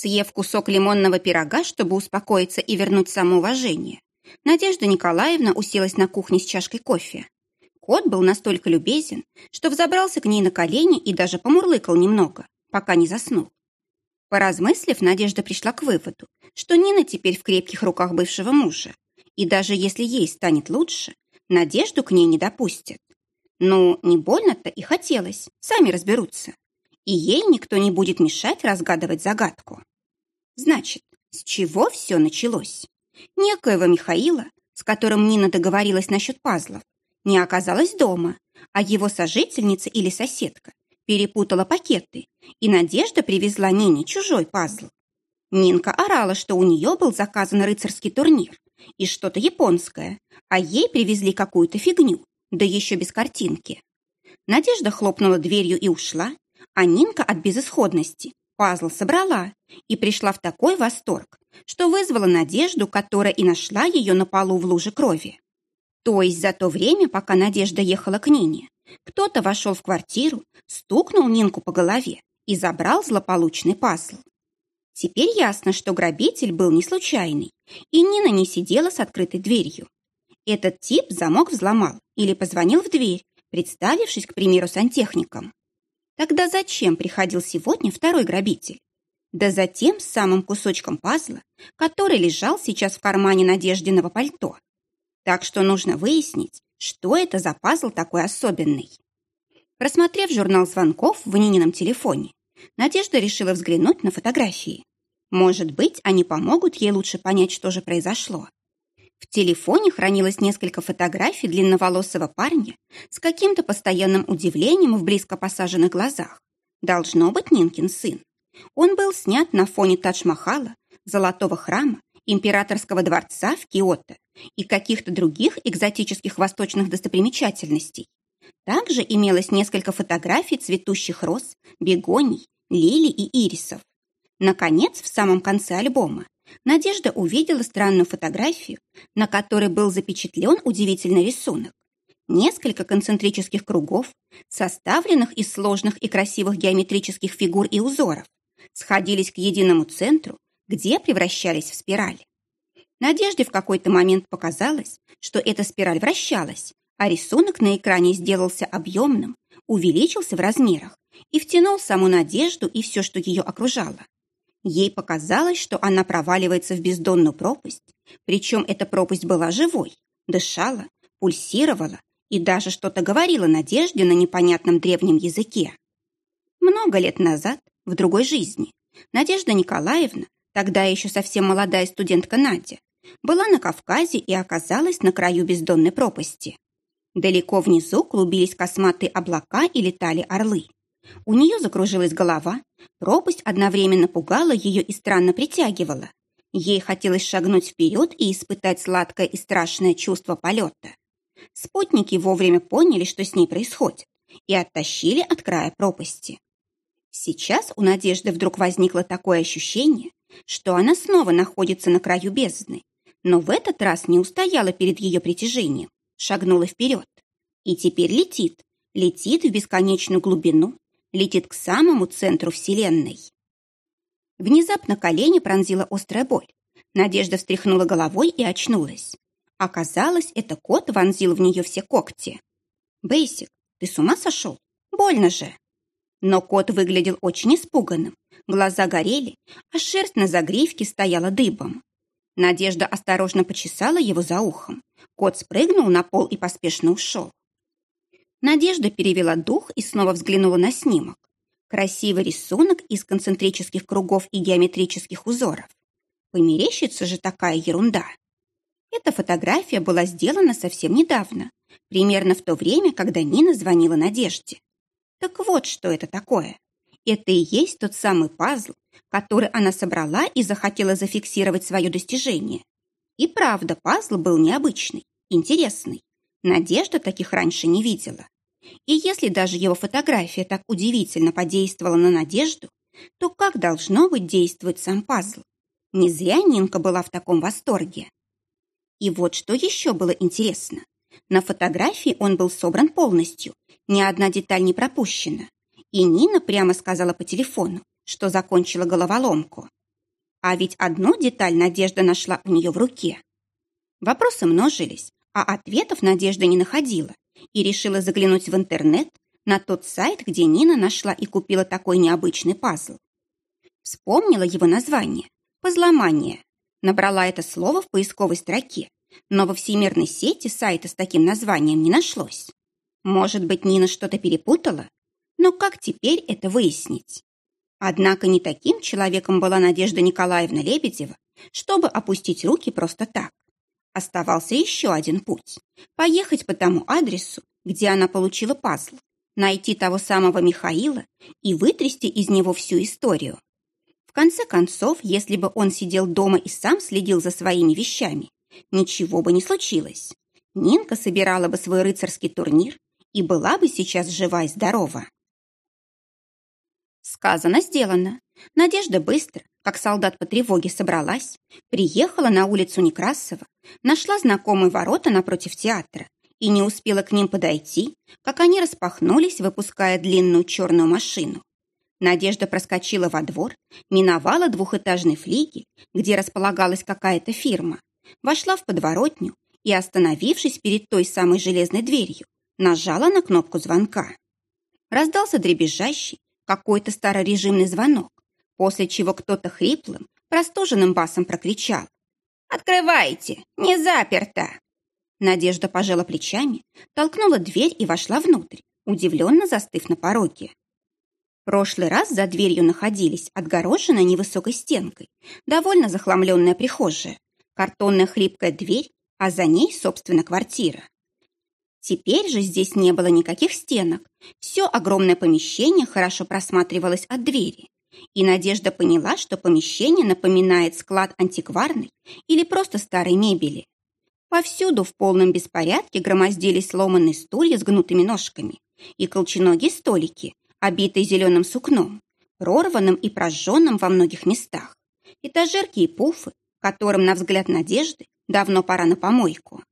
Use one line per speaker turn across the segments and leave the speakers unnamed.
Съев кусок лимонного пирога, чтобы успокоиться и вернуть самоуважение, Надежда Николаевна уселась на кухне с чашкой кофе. Кот был настолько любезен, что взобрался к ней на колени и даже помурлыкал немного, пока не заснул. Поразмыслив, Надежда пришла к выводу, что Нина теперь в крепких руках бывшего мужа, и даже если ей станет лучше, Надежду к ней не допустят. Ну, не больно-то и хотелось, сами разберутся. И ей никто не будет мешать разгадывать загадку. Значит, с чего все началось? Некоего Михаила, с которым Нина договорилась насчет пазлов, не оказалось дома, а его сожительница или соседка перепутала пакеты, и Надежда привезла Нине чужой пазл. Нинка орала, что у нее был заказан рыцарский турнир и что-то японское, а ей привезли какую-то фигню, да еще без картинки. Надежда хлопнула дверью и ушла, а Нинка от безысходности пазл собрала и пришла в такой восторг, что вызвала Надежду, которая и нашла ее на полу в луже крови. То есть за то время, пока Надежда ехала к Нине, кто-то вошел в квартиру, стукнул Нинку по голове и забрал злополучный пазл. Теперь ясно, что грабитель был не случайный, и Нина не сидела с открытой дверью. Этот тип замок взломал или позвонил в дверь, представившись, к примеру, сантехником. Тогда зачем приходил сегодня второй грабитель? Да затем самым кусочком пазла, который лежал сейчас в кармане Надеждиного пальто. Так что нужно выяснить, что это за пазл такой особенный. Просмотрев журнал звонков в Нинином телефоне, Надежда решила взглянуть на фотографии. Может быть, они помогут ей лучше понять, что же произошло. В телефоне хранилось несколько фотографий длинноволосого парня с каким-то постоянным удивлением в близко посаженных глазах. Должно быть Нинкин сын. Он был снят на фоне Тадж-Махала, Золотого храма, Императорского дворца в Киото и каких-то других экзотических восточных достопримечательностей. Также имелось несколько фотографий цветущих роз, бегоний, лилий и ирисов. Наконец, в самом конце альбома Надежда увидела странную фотографию, на которой был запечатлен удивительный рисунок. Несколько концентрических кругов, составленных из сложных и красивых геометрических фигур и узоров, сходились к единому центру, где превращались в спираль. Надежде в какой-то момент показалось, что эта спираль вращалась, а рисунок на экране сделался объемным, увеличился в размерах и втянул саму Надежду и все, что ее окружало. Ей показалось, что она проваливается в бездонную пропасть, причем эта пропасть была живой, дышала, пульсировала и даже что-то говорила Надежде на непонятном древнем языке. Много лет назад, в другой жизни, Надежда Николаевна, тогда еще совсем молодая студентка Надя, была на Кавказе и оказалась на краю бездонной пропасти. Далеко внизу клубились косматые облака и летали орлы. У нее закружилась голова, пропасть одновременно пугала ее и странно притягивала. Ей хотелось шагнуть вперед и испытать сладкое и страшное чувство полета. Спутники вовремя поняли, что с ней происходит, и оттащили от края пропасти. Сейчас у Надежды вдруг возникло такое ощущение, что она снова находится на краю бездны, но в этот раз не устояла перед ее притяжением, шагнула вперед. И теперь летит, летит в бесконечную глубину, летит к самому центру Вселенной. Внезапно колени пронзила острая боль. Надежда встряхнула головой и очнулась. Оказалось, это кот вонзил в нее все когти. «Бейсик, ты с ума сошел? Больно же!» Но кот выглядел очень испуганным. Глаза горели, а шерсть на загривке стояла дыбом. Надежда осторожно почесала его за ухом. Кот спрыгнул на пол и поспешно ушел. Надежда перевела дух и снова взглянула на снимок. Красивый рисунок из концентрических кругов и геометрических узоров. Померещится же такая ерунда. Эта фотография была сделана совсем недавно, примерно в то время, когда Нина звонила Надежде. Так вот, что это такое. Это и есть тот самый пазл, который она собрала и захотела зафиксировать свое достижение. И правда, пазл был необычный, интересный. Надежда таких раньше не видела. И если даже его фотография так удивительно подействовала на Надежду, то как должно быть действовать сам пазл? Не зря Нинка была в таком восторге. И вот что еще было интересно. На фотографии он был собран полностью, ни одна деталь не пропущена. И Нина прямо сказала по телефону, что закончила головоломку. А ведь одну деталь Надежда нашла у нее в руке. Вопросы множились, а ответов Надежда не находила и решила заглянуть в интернет на тот сайт, где Нина нашла и купила такой необычный пазл. Вспомнила его название «Позломание». Набрала это слово в поисковой строке, но во всемирной сети сайта с таким названием не нашлось. Может быть, Нина что-то перепутала? Но как теперь это выяснить? Однако не таким человеком была Надежда Николаевна Лебедева, чтобы опустить руки просто так. Оставался еще один путь – поехать по тому адресу, где она получила пазл, найти того самого Михаила и вытрясти из него всю историю. В конце концов, если бы он сидел дома и сам следил за своими вещами, ничего бы не случилось. Нинка собирала бы свой рыцарский турнир и была бы сейчас жива и здорова. Сказано, сделано. Надежда быстро, как солдат по тревоге, собралась, приехала на улицу Некрасова, нашла знакомые ворота напротив театра и не успела к ним подойти, как они распахнулись, выпуская длинную черную машину. Надежда проскочила во двор, миновала двухэтажный флигель, где располагалась какая-то фирма, вошла в подворотню и, остановившись перед той самой железной дверью, нажала на кнопку звонка. Раздался дребезжащий, какой-то старорежимный звонок, после чего кто-то хриплым, простуженным басом прокричал. «Открывайте! Не заперто!» Надежда пожала плечами, толкнула дверь и вошла внутрь, удивленно застыв на пороге. Прошлый раз за дверью находились отгороженная невысокой стенкой, довольно захламленная прихожая, картонная хлипкая дверь, а за ней, собственно, квартира. Теперь же здесь не было никаких стенок. Все огромное помещение хорошо просматривалось от двери. И Надежда поняла, что помещение напоминает склад антикварной или просто старой мебели. Повсюду в полном беспорядке громоздились сломанные стулья с гнутыми ножками и колченогие столики, обитые зеленым сукном, прорванным и прожженным во многих местах, этажерки и пуфы, которым, на взгляд Надежды, давно пора на помойку.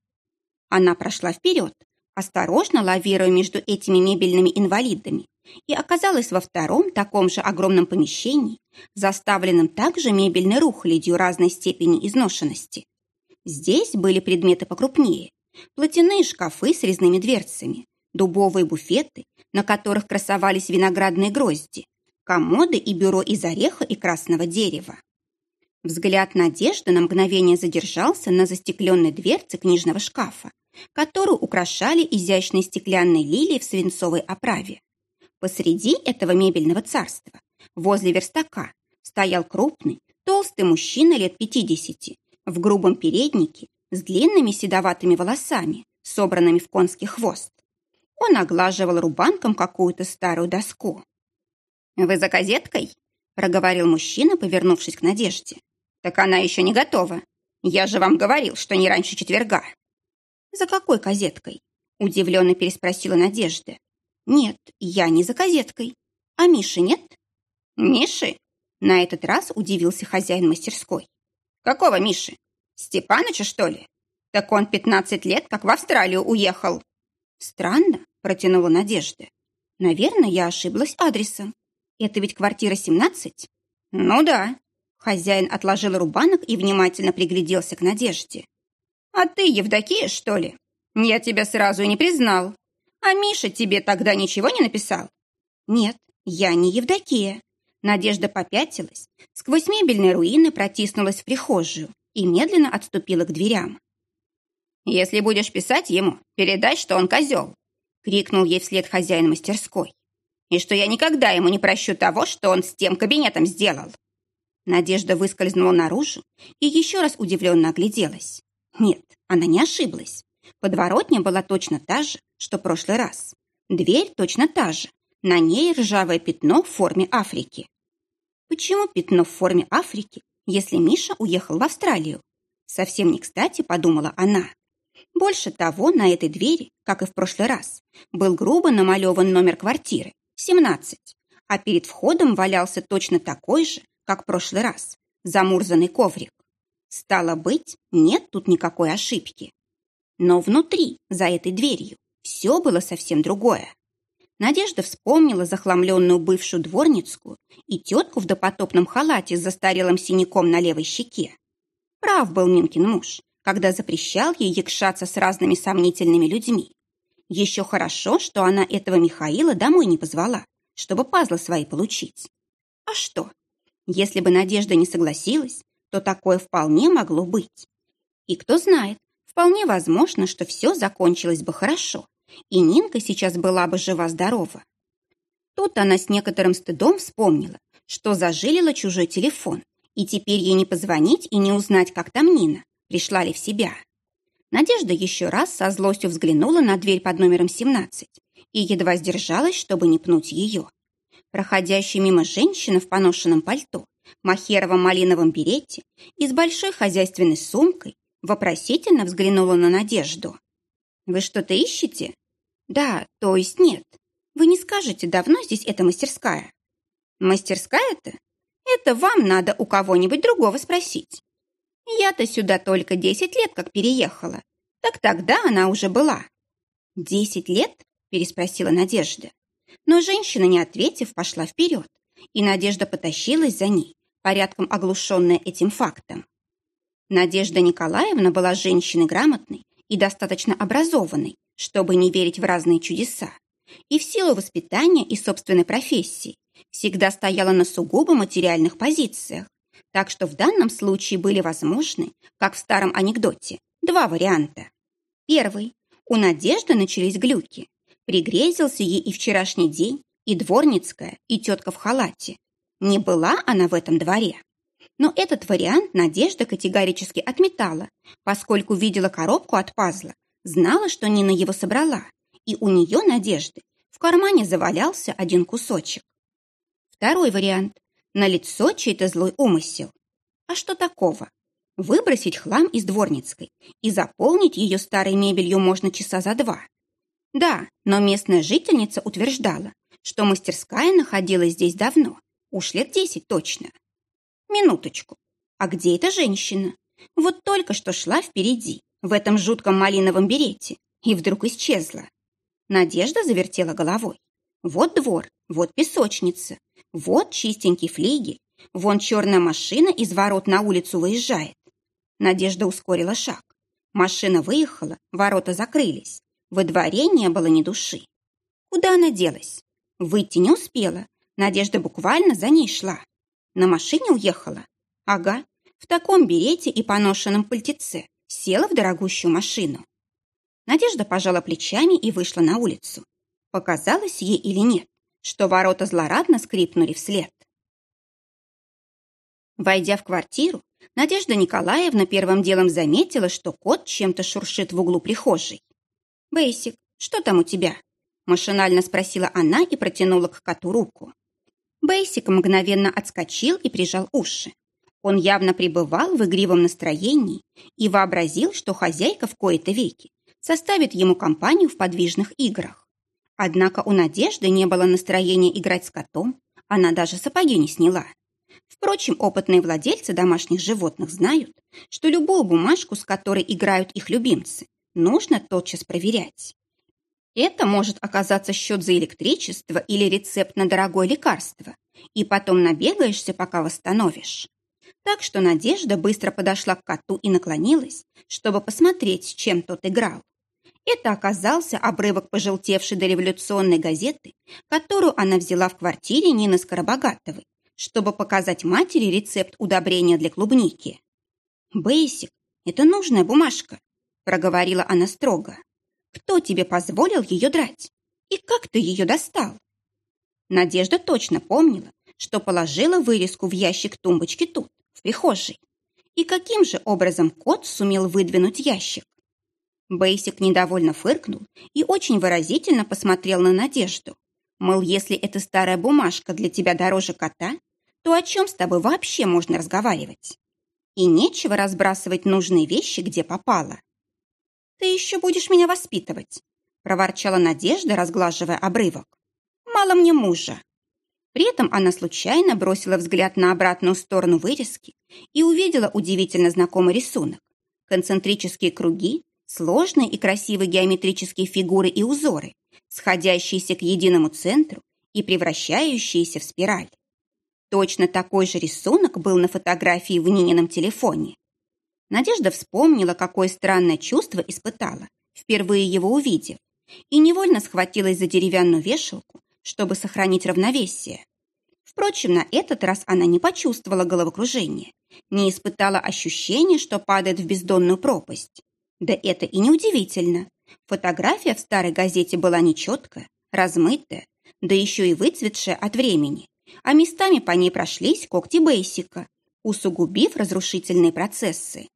Она прошла вперед, осторожно лавируя между этими мебельными инвалидами, и оказалась во втором таком же огромном помещении, заставленном также мебельной рухлядью разной степени изношенности. Здесь были предметы покрупнее, платяные шкафы с резными дверцами, дубовые буфеты, на которых красовались виноградные грозди, комоды и бюро из ореха и красного дерева. Взгляд Надежды на мгновение задержался на застекленной дверце книжного шкафа, которую украшали изящные стеклянные лилии в свинцовой оправе. Посреди этого мебельного царства, возле верстака, стоял крупный, толстый мужчина лет пятидесяти, в грубом переднике, с длинными седоватыми волосами, собранными в конский хвост. Он оглаживал рубанком какую-то старую доску. «Вы за газеткой?» – проговорил мужчина, повернувшись к Надежде. «Так она еще не готова. Я же вам говорил, что не раньше четверга». «За какой газеткой?» – удивленно переспросила Надежда. «Нет, я не за газеткой. А Миши нет?» «Миши?» – на этот раз удивился хозяин мастерской. «Какого Миши? Степаныча, что ли? Так он пятнадцать лет как в Австралию уехал». «Странно», – протянула Надежда. «Наверное, я ошиблась адресом. Это ведь квартира 17?» «Ну да». Хозяин отложил рубанок и внимательно пригляделся к Надежде. «А ты Евдокия, что ли? Я тебя сразу и не признал. А Миша тебе тогда ничего не написал?» «Нет, я не Евдокия». Надежда попятилась, сквозь мебельные руины протиснулась в прихожую и медленно отступила к дверям. «Если будешь писать ему, передай, что он козел!» — крикнул ей вслед хозяин мастерской. «И что я никогда ему не прощу того, что он с тем кабинетом сделал!» Надежда выскользнула наружу и еще раз удивленно огляделась. Нет, она не ошиблась. Подворотня была точно та же, что в прошлый раз. Дверь точно та же. На ней ржавое пятно в форме Африки. Почему пятно в форме Африки, если Миша уехал в Австралию? Совсем не кстати, подумала она. Больше того, на этой двери, как и в прошлый раз, был грубо намалеван номер квартиры – 17, а перед входом валялся точно такой же, как в прошлый раз, замурзанный коврик. Стало быть, нет тут никакой ошибки. Но внутри, за этой дверью, все было совсем другое. Надежда вспомнила захламленную бывшую дворницкую и тетку в допотопном халате с застарелым синяком на левой щеке. Прав был Минкин муж, когда запрещал ей якшаться с разными сомнительными людьми. Еще хорошо, что она этого Михаила домой не позвала, чтобы пазлы свои получить. А что? Если бы Надежда не согласилась, то такое вполне могло быть. И кто знает, вполне возможно, что все закончилось бы хорошо, и Нинка сейчас была бы жива-здорова. Тут она с некоторым стыдом вспомнила, что зажилила чужой телефон, и теперь ей не позвонить и не узнать, как там Нина, пришла ли в себя. Надежда еще раз со злостью взглянула на дверь под номером 17 и едва сдержалась, чтобы не пнуть ее. Проходящая мимо женщина в поношенном пальто, махеровом малиновом берете и с большой хозяйственной сумкой вопросительно взглянула на Надежду. «Вы что-то ищете?» «Да, то есть нет. Вы не скажете, давно здесь эта мастерская?» «Мастерская-то? Это вам надо у кого-нибудь другого спросить. Я-то сюда только десять лет как переехала. Так тогда она уже была». «Десять лет?» – переспросила Надежда. Но женщина, не ответив, пошла вперед, и Надежда потащилась за ней, порядком оглушенная этим фактом. Надежда Николаевна была женщиной грамотной и достаточно образованной, чтобы не верить в разные чудеса, и в силу воспитания и собственной профессии всегда стояла на сугубо материальных позициях, так что в данном случае были возможны, как в старом анекдоте, два варианта. Первый. У Надежды начались глюки. Пригрезился ей и вчерашний день, и дворницкая, и тетка в халате. Не была она в этом дворе. Но этот вариант Надежда категорически отметала, поскольку видела коробку от пазла, знала, что Нина его собрала, и у нее, Надежды, в кармане завалялся один кусочек. Второй вариант. На лицо чей-то злой умысел. А что такого? Выбросить хлам из дворницкой и заполнить ее старой мебелью можно часа за два. Да, но местная жительница утверждала, что мастерская находилась здесь давно, уж лет десять точно. Минуточку. А где эта женщина? Вот только что шла впереди, в этом жутком малиновом берете, и вдруг исчезла. Надежда завертела головой. Вот двор, вот песочница, вот чистенький флигель, вон черная машина из ворот на улицу выезжает. Надежда ускорила шаг. Машина выехала, ворота закрылись. Во дворе не было ни души. Куда она делась? Выйти не успела. Надежда буквально за ней шла. На машине уехала? Ага, в таком берете и поношенном пальтеце. Села в дорогущую машину. Надежда пожала плечами и вышла на улицу. Показалось ей или нет, что ворота злорадно скрипнули вслед. Войдя в квартиру, Надежда Николаевна первым делом заметила, что кот чем-то шуршит в углу прихожей. «Бейсик, что там у тебя?» Машинально спросила она и протянула к коту руку. Бейсик мгновенно отскочил и прижал уши. Он явно пребывал в игривом настроении и вообразил, что хозяйка в кои-то веки составит ему компанию в подвижных играх. Однако у Надежды не было настроения играть с котом, она даже сапоги не сняла. Впрочем, опытные владельцы домашних животных знают, что любую бумажку, с которой играют их любимцы, нужно тотчас проверять. Это может оказаться счет за электричество или рецепт на дорогое лекарство, и потом набегаешься, пока восстановишь. Так что Надежда быстро подошла к коту и наклонилась, чтобы посмотреть, чем тот играл. Это оказался обрывок пожелтевшей дореволюционной газеты, которую она взяла в квартире Нины Скоробогатовой, чтобы показать матери рецепт удобрения для клубники. «Бейсик, это нужная бумажка проговорила она строго. «Кто тебе позволил ее драть? И как ты ее достал?» Надежда точно помнила, что положила вырезку в ящик тумбочки тут, в прихожей. И каким же образом кот сумел выдвинуть ящик? Бейсик недовольно фыркнул и очень выразительно посмотрел на Надежду. Мол, если эта старая бумажка для тебя дороже кота, то о чем с тобой вообще можно разговаривать? И нечего разбрасывать нужные вещи, где попало. «Ты еще будешь меня воспитывать», — проворчала Надежда, разглаживая обрывок. «Мало мне мужа». При этом она случайно бросила взгляд на обратную сторону вырезки и увидела удивительно знакомый рисунок. Концентрические круги, сложные и красивые геометрические фигуры и узоры, сходящиеся к единому центру и превращающиеся в спираль. Точно такой же рисунок был на фотографии в Нинином телефоне. Надежда вспомнила, какое странное чувство испытала, впервые его увидев, и невольно схватилась за деревянную вешалку, чтобы сохранить равновесие. Впрочем, на этот раз она не почувствовала головокружения, не испытала ощущения, что падает в бездонную пропасть. Да это и не удивительно. Фотография в старой газете была нечеткая, размытая, да еще и выцветшая от времени, а местами по ней прошлись когти Бейсика, усугубив разрушительные процессы.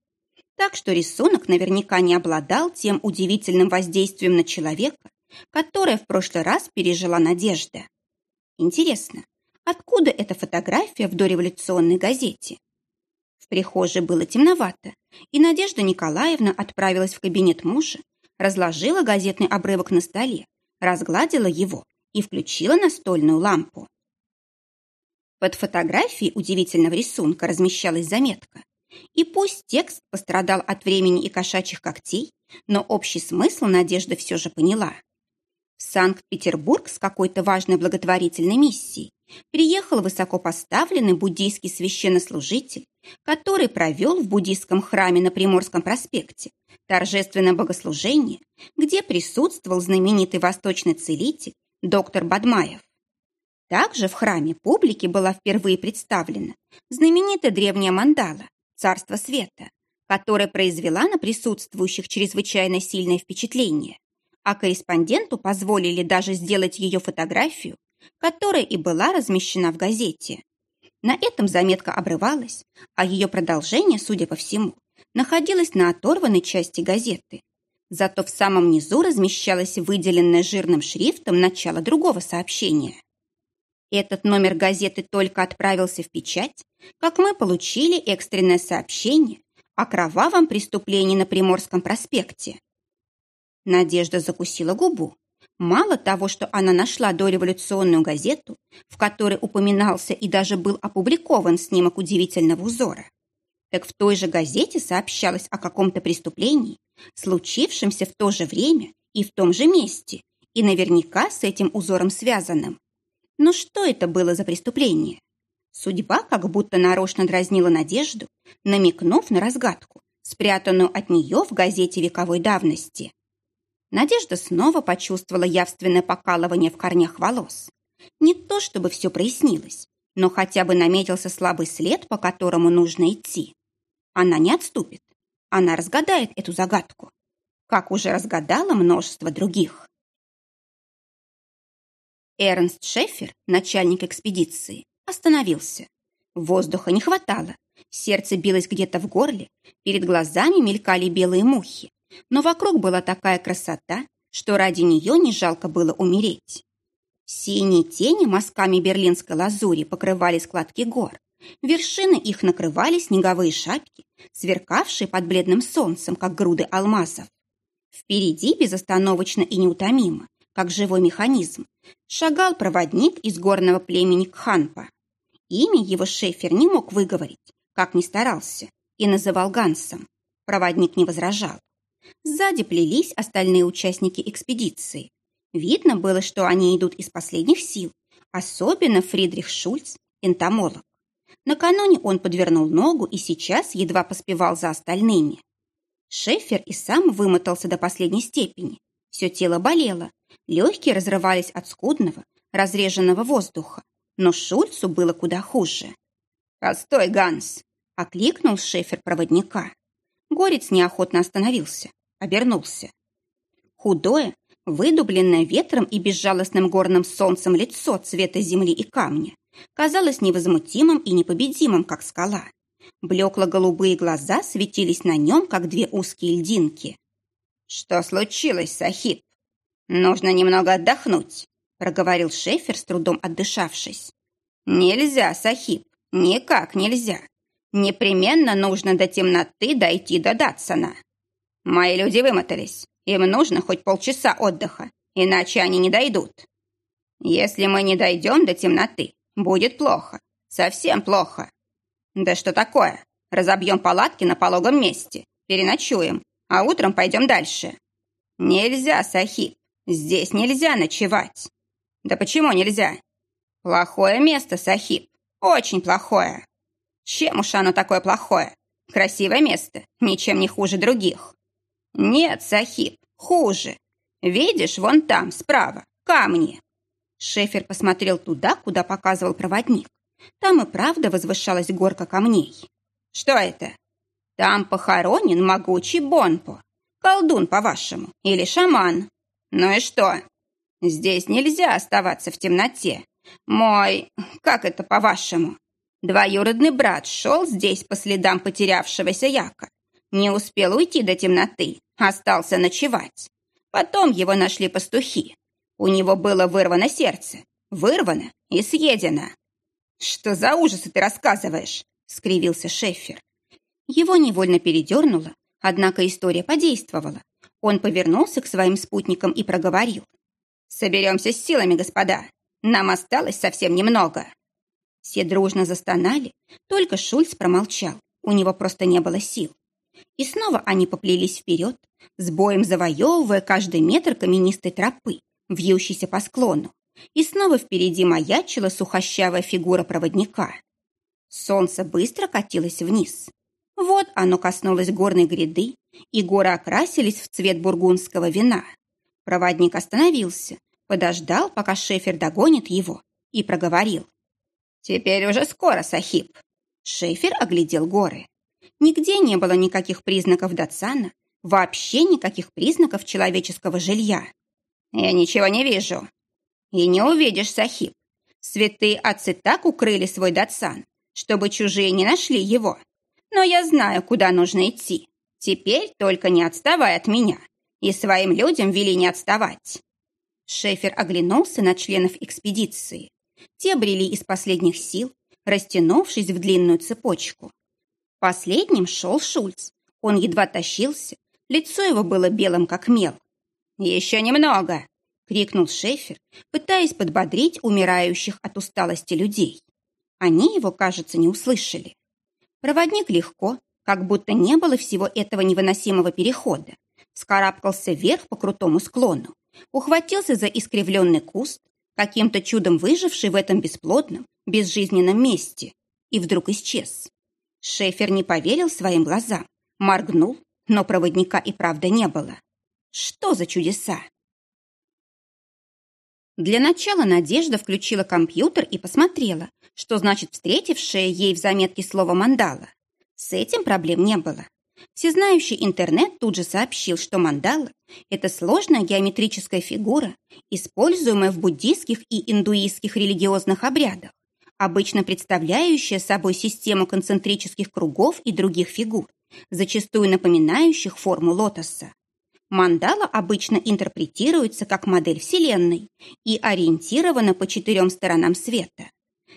Так что рисунок наверняка не обладал тем удивительным воздействием на человека, которое в прошлый раз пережила Надежда. Интересно, откуда эта фотография в дореволюционной газете? В прихожей было темновато, и Надежда Николаевна отправилась в кабинет мужа, разложила газетный обрывок на столе, разгладила его и включила настольную лампу. Под фотографией удивительного рисунка размещалась заметка. И пусть текст пострадал от времени и кошачьих когтей, но общий смысл Надежда все же поняла. В Санкт-Петербург с какой-то важной благотворительной миссией приехал высокопоставленный буддийский священнослужитель, который провел в буддийском храме на Приморском проспекте торжественное богослужение, где присутствовал знаменитый восточный целитель доктор Бадмаев. Также в храме публике была впервые представлена знаменитая древняя мандала «Царство света», которая произвела на присутствующих чрезвычайно сильное впечатление, а корреспонденту позволили даже сделать ее фотографию, которая и была размещена в газете. На этом заметка обрывалась, а ее продолжение, судя по всему, находилось на оторванной части газеты. Зато в самом низу размещалось выделенное жирным шрифтом начало другого сообщения. Этот номер газеты только отправился в печать, как мы получили экстренное сообщение о кровавом преступлении на Приморском проспекте. Надежда закусила губу. Мало того, что она нашла дореволюционную газету, в которой упоминался и даже был опубликован снимок удивительного узора, так в той же газете сообщалось о каком-то преступлении, случившемся в то же время и в том же месте, и наверняка с этим узором связанным. Но что это было за преступление? Судьба как будто нарочно дразнила Надежду, намекнув на разгадку, спрятанную от нее в газете вековой давности. Надежда снова почувствовала явственное покалывание в корнях волос. Не то чтобы все прояснилось, но хотя бы наметился слабый след, по которому нужно идти. Она не отступит. Она разгадает эту загадку, как уже разгадала множество других. Эрнст Шефер, начальник экспедиции, остановился. Воздуха не хватало. Сердце билось где-то в горле, перед глазами мелькали белые мухи. Но вокруг была такая красота, что ради нее не жалко было умереть. Синие тени мазками берлинской лазури покрывали складки гор. Вершины их накрывали снеговые шапки, сверкавшие под бледным солнцем, как груды алмазов. Впереди безостановочно и неутомимо как живой механизм, шагал проводник из горного племени Кханпа. Имя его Шефер не мог выговорить, как ни старался, и называл Гансом. Проводник не возражал. Сзади плелись остальные участники экспедиции. Видно было, что они идут из последних сил, особенно Фридрих Шульц, энтомолог. Накануне он подвернул ногу и сейчас едва поспевал за остальными. Шефер и сам вымотался до последней степени. Все тело болело, Легкие разрывались от скудного, разреженного воздуха, но Шульцу было куда хуже. «Постой, Ганс!» — окликнул шефер проводника. Горец неохотно остановился, обернулся. Худое, выдубленное ветром и безжалостным горным солнцем лицо цвета земли и камня казалось невозмутимым и непобедимым, как скала. Блекло-голубые глаза светились на нем, как две узкие льдинки. «Что случилось, Сахиб?» «Нужно немного отдохнуть», — проговорил Шефер, с трудом отдышавшись. «Нельзя, Сахиб, никак нельзя. Непременно нужно до темноты дойти до Датсона. Мои люди вымотались, им нужно хоть полчаса отдыха, иначе они не дойдут. Если мы не дойдем до темноты, будет плохо, совсем плохо. Да что такое? Разобьем палатки на пологом месте, переночуем, а утром пойдем дальше. Нельзя, Сахиб, Здесь нельзя ночевать. Да почему нельзя? Плохое место, Сахиб. Очень плохое. Чем уж оно такое плохое? Красивое место, ничем не хуже других. Нет, Сахиб, хуже. Видишь, вон там, справа, камни. Шефер посмотрел туда, куда показывал проводник. Там и правда возвышалась горка камней. Что это? Там похоронен могучий Бонпо. Колдун, по-вашему, или шаман. Ну и что? Здесь нельзя оставаться в темноте. Мой... Как это по-вашему? Двоюродный брат шел здесь по следам потерявшегося Яка. Не успел уйти до темноты, остался ночевать. Потом его нашли пастухи. У него было вырвано сердце. Вырвано и съедено. «Что за ужасы ты рассказываешь?» — скривился Шеффер. Его невольно передернуло, однако история подействовала. Он повернулся к своим спутникам и проговорил. «Соберемся с силами, господа. Нам осталось совсем немного». Все дружно застонали, только Шульц промолчал. У него просто не было сил. И снова они поплелись вперед, с боем завоевывая каждый метр каменистой тропы, вьющейся по склону и снова впереди маячила сухощавая фигура проводника. Солнце быстро катилось вниз. Вот оно коснулось горной гряды, и горы окрасились в цвет бургундского вина. Проводник остановился, подождал, пока Шефер догонит его, и проговорил. «Теперь уже скоро, Сахиб». Шефер оглядел горы. Нигде не было никаких признаков Датсана, вообще никаких признаков человеческого жилья. «Я ничего не вижу», и не увидишь, Сахиб. Святые отцы так укрыли свой датсан, чтобы чужие не нашли его. Но я знаю, куда нужно идти. Теперь только не отставай от меня. И своим людям вели не отставать. Шефер оглянулся на членов экспедиции. Те брели из последних сил, растянувшись в длинную цепочку. Последним шел Шульц. Он едва тащился, лицо его было белым, как мел. «Еще немного!» — крикнул Шефер, пытаясь подбодрить умирающих от усталости людей. Они его, кажется, не услышали. Проводник легко, как будто не было всего этого невыносимого перехода, скарабкался вверх по крутому склону, ухватился за искривленный куст, каким-то чудом выживший в этом бесплодном, безжизненном месте, и вдруг исчез. Шефер не поверил своим глазам, моргнул, но проводника и правда не было. Что за чудеса? Для начала Надежда включила компьютер и посмотрела, что значит встретившее ей в заметке слово «мандала». С этим проблем не было. Всезнающий интернет тут же сообщил, что мандала – это сложная геометрическая фигура, используемая в буддийских и индуистских религиозных обрядах, обычно представляющая собой систему концентрических кругов и других фигур, зачастую напоминающих форму лотоса. Мандала обычно интерпретируется как модель Вселенной и ориентирована по четырем сторонам света.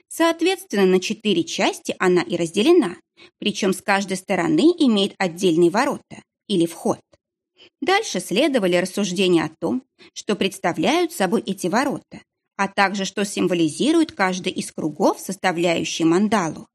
Соответственно, на четыре части она и разделена, причем с каждой стороны имеет отдельные ворота или вход. Дальше следовали рассуждения о том, что представляют собой эти ворота, а также что символизирует каждый из кругов, составляющий мандалу.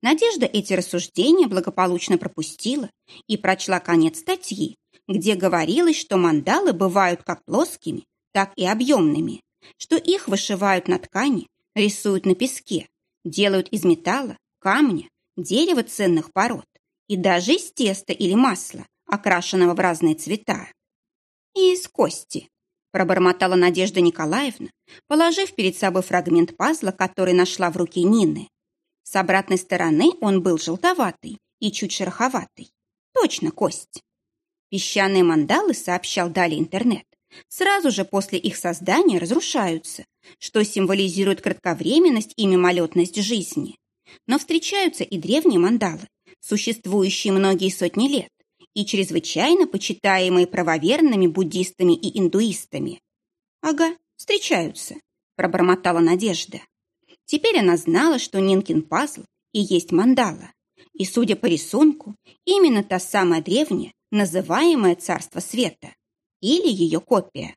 Надежда эти рассуждения благополучно пропустила и прочла конец статьи, где говорилось, что мандалы бывают как плоскими, так и объемными, что их вышивают на ткани, рисуют на песке, делают из металла, камня, дерева ценных пород и даже из теста или масла, окрашенного в разные цвета. И из кости, пробормотала Надежда Николаевна, положив перед собой фрагмент пазла, который нашла в руке Нины. С обратной стороны он был желтоватый и чуть шероховатый. Точно кость. Песчаные мандалы, сообщал далее интернет, сразу же после их создания разрушаются, что символизирует кратковременность и мимолетность жизни. Но встречаются и древние мандалы, существующие многие сотни лет и чрезвычайно почитаемые правоверными буддистами и индуистами. «Ага, встречаются», – пробормотала Надежда. Теперь она знала, что Нинкин пазл и есть мандала. И, судя по рисунку, именно та самая древняя, называемое «Царство света» или ее копия.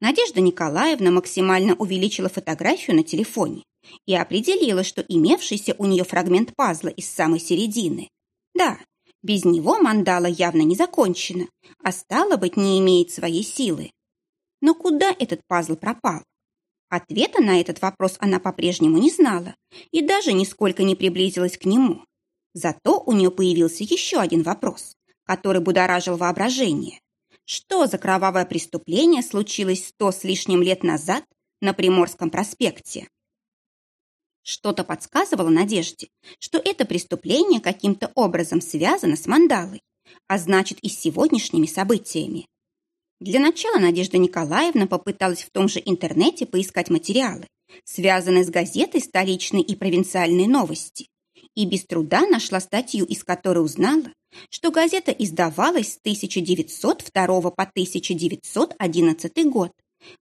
Надежда Николаевна максимально увеличила фотографию на телефоне и определила, что имевшийся у нее фрагмент пазла из самой середины. Да, без него мандала явно не закончена, а стало быть, не имеет своей силы. Но куда этот пазл пропал? Ответа на этот вопрос она по-прежнему не знала и даже нисколько не приблизилась к нему. Зато у нее появился еще один вопрос, который будоражил воображение. Что за кровавое преступление случилось сто с лишним лет назад на Приморском проспекте? Что-то подсказывало Надежде, что это преступление каким-то образом связано с мандалой, а значит и с сегодняшними событиями. Для начала Надежда Николаевна попыталась в том же интернете поискать материалы, связанные с газетой «Столичные и провинциальные новости», и без труда нашла статью, из которой узнала, что газета издавалась с 1902 по 1911 год,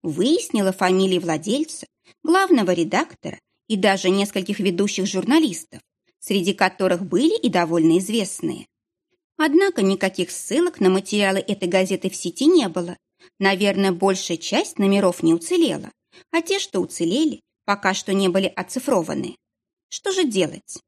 выяснила фамилии владельца, главного редактора и даже нескольких ведущих журналистов, среди которых были и довольно известные. Однако никаких ссылок на материалы этой газеты в сети не было. Наверное, большая часть номеров не уцелела, а те, что уцелели, пока что не были оцифрованы. Что же делать?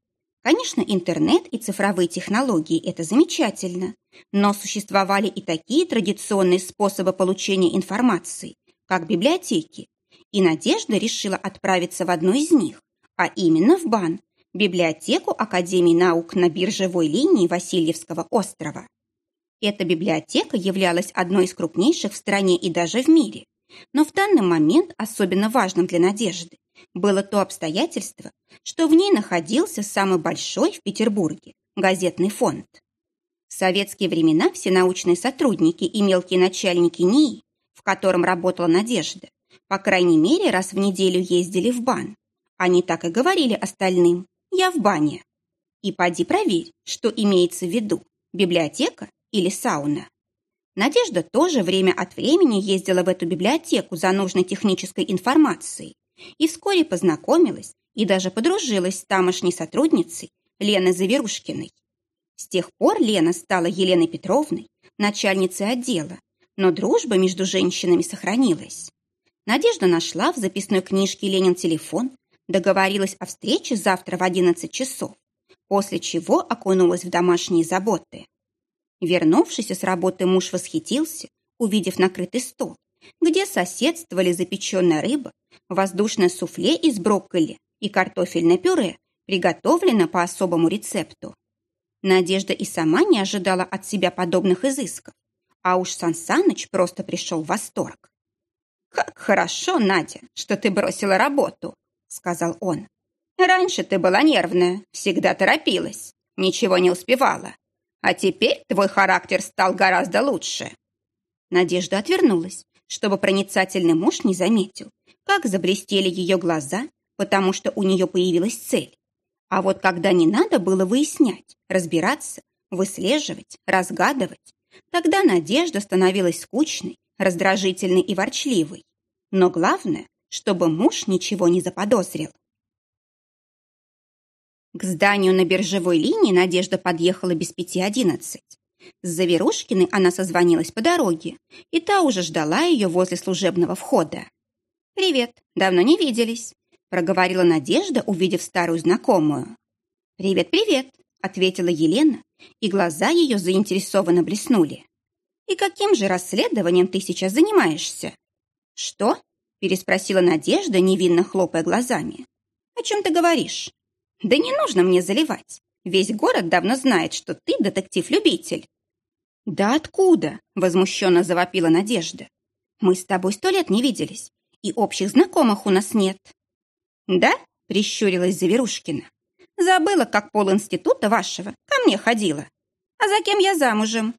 Конечно, интернет и цифровые технологии – это замечательно, но существовали и такие традиционные способы получения информации, как библиотеки, и Надежда решила отправиться в одну из них, а именно в БАН, библиотеку Академии наук на биржевой линии Васильевского острова. Эта библиотека являлась одной из крупнейших в стране и даже в мире. Но в данный момент особенно важным для Надежды было то обстоятельство, что в ней находился самый большой в Петербурге газетный фонд. В советские времена все научные сотрудники и мелкие начальники НИИ, в котором работала Надежда, по крайней мере раз в неделю ездили в бан. Они так и говорили остальным я в бане. И поди проверь, что имеется в виду, библиотека или сауна. Надежда тоже время от времени ездила в эту библиотеку за нужной технической информацией и вскоре познакомилась и даже подружилась с тамошней сотрудницей Леной Заверушкиной. С тех пор Лена стала Еленой Петровной, начальницей отдела, но дружба между женщинами сохранилась. Надежда нашла в записной книжке Ленин телефон договорилась о встрече завтра в 11 часов, после чего окунулась в домашние заботы. Вернувшийся с работы муж восхитился, увидев накрытый стол, где соседствовали запеченная рыба, воздушное суфле из брокколи и картофельное пюре, приготовлено по особому рецепту. Надежда и сама не ожидала от себя подобных изысков, а уж Сан Саныч просто пришел в восторг. «Как хорошо, Надя, что ты бросила работу!» сказал он. «Раньше ты была нервная, всегда торопилась, ничего не успевала. А теперь твой характер стал гораздо лучше». Надежда отвернулась, чтобы проницательный муж не заметил, как заблестели ее глаза, потому что у нее появилась цель. А вот когда не надо было выяснять, разбираться, выслеживать, разгадывать, тогда Надежда становилась скучной, раздражительной и ворчливой. Но главное, чтобы муж ничего не заподозрил. К зданию на биржевой линии Надежда подъехала без пяти одиннадцать. С Заверушкиной она созвонилась по дороге, и та уже ждала ее возле служебного входа. «Привет, давно не виделись», — проговорила Надежда, увидев старую знакомую. «Привет, привет», — ответила Елена, и глаза ее заинтересованно блеснули. «И каким же расследованием ты сейчас занимаешься?» «Что?» переспросила Надежда, невинно хлопая глазами. «О чем ты говоришь?» «Да не нужно мне заливать. Весь город давно знает, что ты детектив-любитель». «Да откуда?» – возмущенно завопила Надежда. «Мы с тобой сто лет не виделись, и общих знакомых у нас нет». «Да?» – прищурилась Заверушкина. «Забыла, как пол института вашего ко мне ходила. А за кем я замужем?»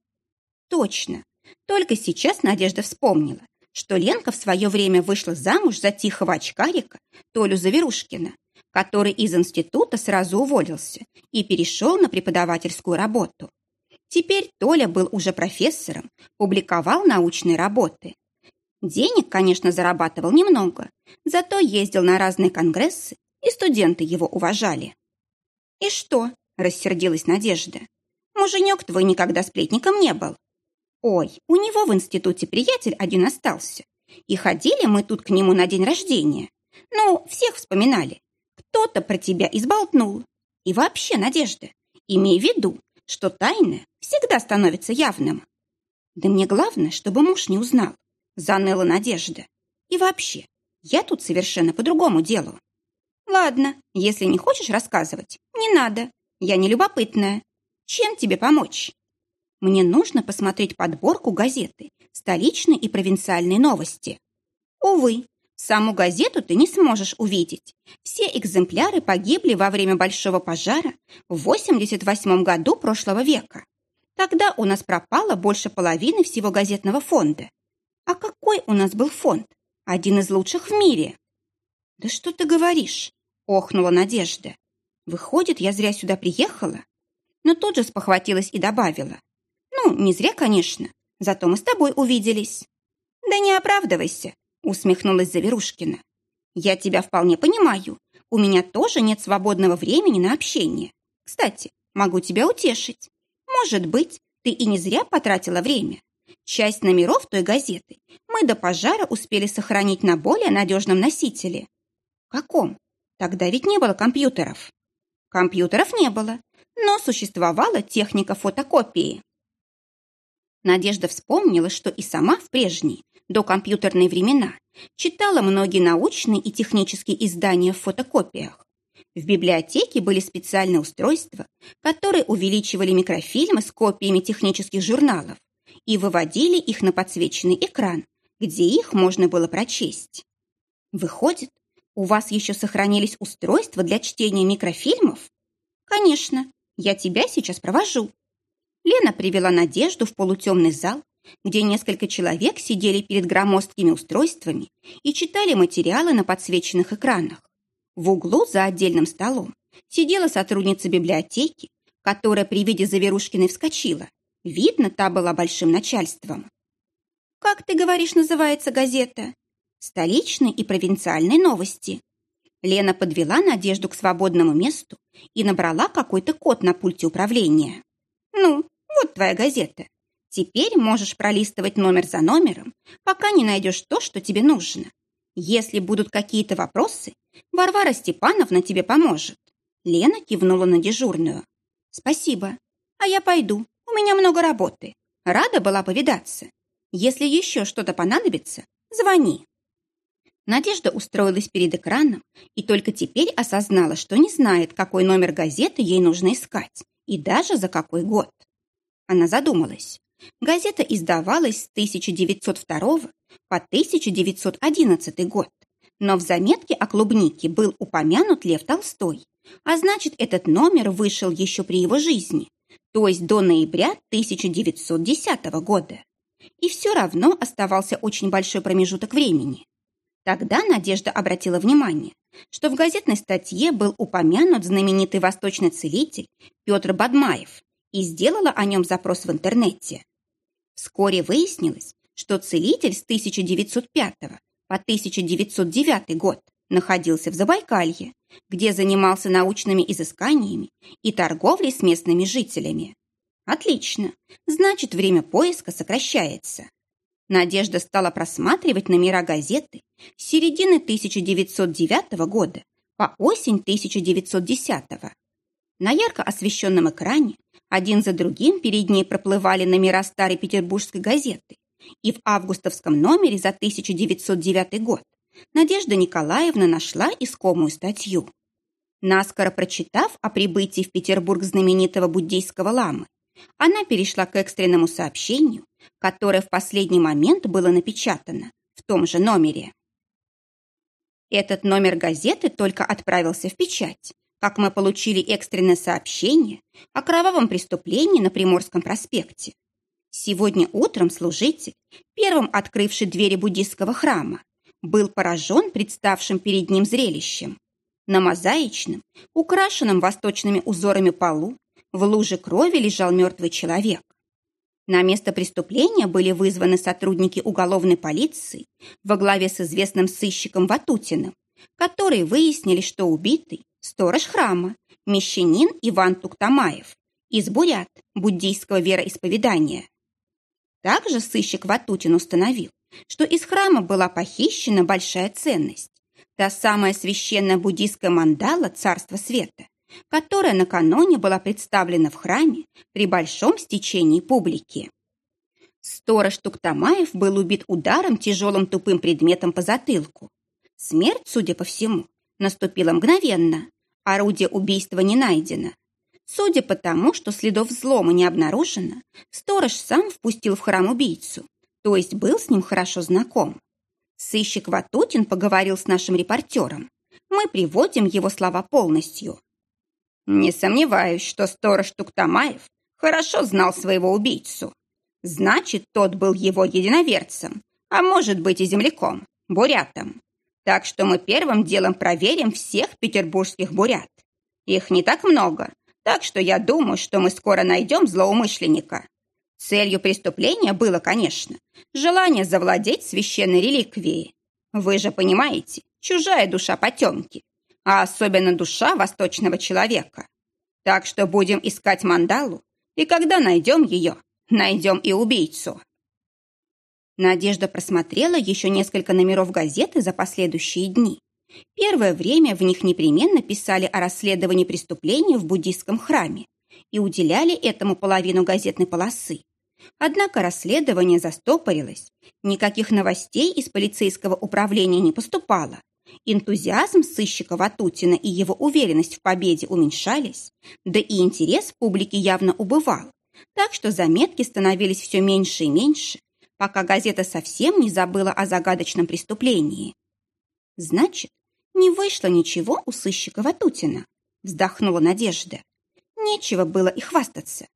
«Точно. Только сейчас Надежда вспомнила, что Ленка в свое время вышла замуж за тихого очкарика Толю Заверушкина, который из института сразу уволился и перешел на преподавательскую работу. Теперь Толя был уже профессором, публиковал научные работы. Денег, конечно, зарабатывал немного, зато ездил на разные конгрессы, и студенты его уважали. «И что?» – рассердилась Надежда. «Муженек твой никогда сплетником не был. Ой, у него в институте приятель один остался. И ходили мы тут к нему на день рождения. Ну, всех вспоминали. Кто-то про тебя изболтнул. И вообще, Надежда, имей в виду, что тайное всегда становится явным. Да мне главное, чтобы муж не узнал. заныла Надежда. И вообще, я тут совершенно по другому делу. Ладно, если не хочешь рассказывать, не надо. Я не любопытная. Чем тебе помочь? Мне нужно посмотреть подборку газеты «Столичные и провинциальные новости». Увы, саму газету ты не сможешь увидеть. Все экземпляры погибли во время большого пожара в 88 году прошлого века. Тогда у нас пропало больше половины всего газетного фонда. А какой у нас был фонд? Один из лучших в мире. Да что ты говоришь? Охнула Надежда. Выходит, я зря сюда приехала? Но тут же спохватилась и добавила. Ну, не зря, конечно. Зато мы с тобой увиделись. Да не оправдывайся, усмехнулась Заверушкина. Я тебя вполне понимаю. У меня тоже нет свободного времени на общение. Кстати, могу тебя утешить. Может быть, ты и не зря потратила время. Часть номеров той газеты мы до пожара успели сохранить на более надежном носителе. Каком? Тогда ведь не было компьютеров. Компьютеров не было, но существовала техника фотокопии. Надежда вспомнила, что и сама в прежние, до компьютерные времена, читала многие научные и технические издания в фотокопиях. В библиотеке были специальные устройства, которые увеличивали микрофильмы с копиями технических журналов и выводили их на подсвеченный экран, где их можно было прочесть. Выходит, у вас еще сохранились устройства для чтения микрофильмов? Конечно, я тебя сейчас провожу. Лена привела Надежду в полутемный зал, где несколько человек сидели перед громоздкими устройствами и читали материалы на подсвеченных экранах. В углу за отдельным столом сидела сотрудница библиотеки, которая при виде Заверушкиной вскочила. Видно, та была большим начальством. «Как ты говоришь, называется газета?» «Столичные и провинциальные новости». Лена подвела Надежду к свободному месту и набрала какой-то код на пульте управления. «Ну, вот твоя газета. Теперь можешь пролистывать номер за номером, пока не найдешь то, что тебе нужно. Если будут какие-то вопросы, Варвара Степановна тебе поможет. Лена кивнула на дежурную. Спасибо. А я пойду. У меня много работы. Рада была повидаться. Если еще что-то понадобится, звони. Надежда устроилась перед экраном и только теперь осознала, что не знает, какой номер газеты ей нужно искать и даже за какой год. Она задумалась. Газета издавалась с 1902 по 1911 год, но в заметке о клубнике был упомянут Лев Толстой, а значит, этот номер вышел еще при его жизни, то есть до ноября 1910 года. И все равно оставался очень большой промежуток времени. Тогда Надежда обратила внимание, что в газетной статье был упомянут знаменитый восточный целитель Петр Бадмаев и сделала о нем запрос в интернете. Вскоре выяснилось, что целитель с 1905 по 1909 год находился в Забайкалье, где занимался научными изысканиями и торговлей с местными жителями. Отлично, значит, время поиска сокращается. Надежда стала просматривать номера газеты с середины 1909 года по осень 1910. На ярко освещенном экране один за другим перед ней проплывали номера старой петербургской газеты. И в августовском номере за 1909 год Надежда Николаевна нашла искомую статью. Наскоро прочитав о прибытии в Петербург знаменитого буддийского ламы, она перешла к экстренному сообщению, которое в последний момент было напечатано в том же номере. Этот номер газеты только отправился в печать, как мы получили экстренное сообщение о кровавом преступлении на Приморском проспекте. Сегодня утром служитель, первым открывший двери буддийского храма, был поражен представшим перед ним зрелищем. На мозаичном, украшенном восточными узорами полу, в луже крови лежал мертвый человек. На место преступления были вызваны сотрудники уголовной полиции во главе с известным сыщиком Ватутиным, которые выяснили, что убитый сторож храма, мещанин Иван Туктамаев, из бурят буддийского вероисповедания. Также сыщик Ватутин установил, что из храма была похищена большая ценность, та самая священная буддийская мандала Царства Света, которая накануне была представлена в храме при большом стечении публики. Сторож Туктамаев был убит ударом тяжелым тупым предметом по затылку. Смерть, судя по всему, наступила мгновенно. Орудие убийства не найдено. Судя по тому, что следов взлома не обнаружено, сторож сам впустил в храм убийцу, то есть был с ним хорошо знаком. Сыщик Ватутин поговорил с нашим репортером. Мы приводим его слова полностью. «Не сомневаюсь, что сторож Туктамаев хорошо знал своего убийцу. Значит, тот был его единоверцем, а может быть и земляком, бурятом. Так что мы первым делом проверим всех петербургских бурят. Их не так много, так что я думаю, что мы скоро найдем злоумышленника. Целью преступления было, конечно, желание завладеть священной реликвией. Вы же понимаете, чужая душа потемки, а особенно душа восточного человека. Так что будем искать мандалу, и когда найдем ее, Найдем и убийцу. Надежда просмотрела еще несколько номеров газеты за последующие дни. Первое время в них непременно писали о расследовании преступления в буддийском храме и уделяли этому половину газетной полосы. Однако расследование застопорилось, никаких новостей из полицейского управления не поступало. Энтузиазм сыщика Ватутина и его уверенность в победе уменьшались, да и интерес публики явно убывал. Так что заметки становились все меньше и меньше, пока газета совсем не забыла о загадочном преступлении. «Значит, не вышло ничего у сыщика Ватутина», вздохнула Надежда. «Нечего было и хвастаться.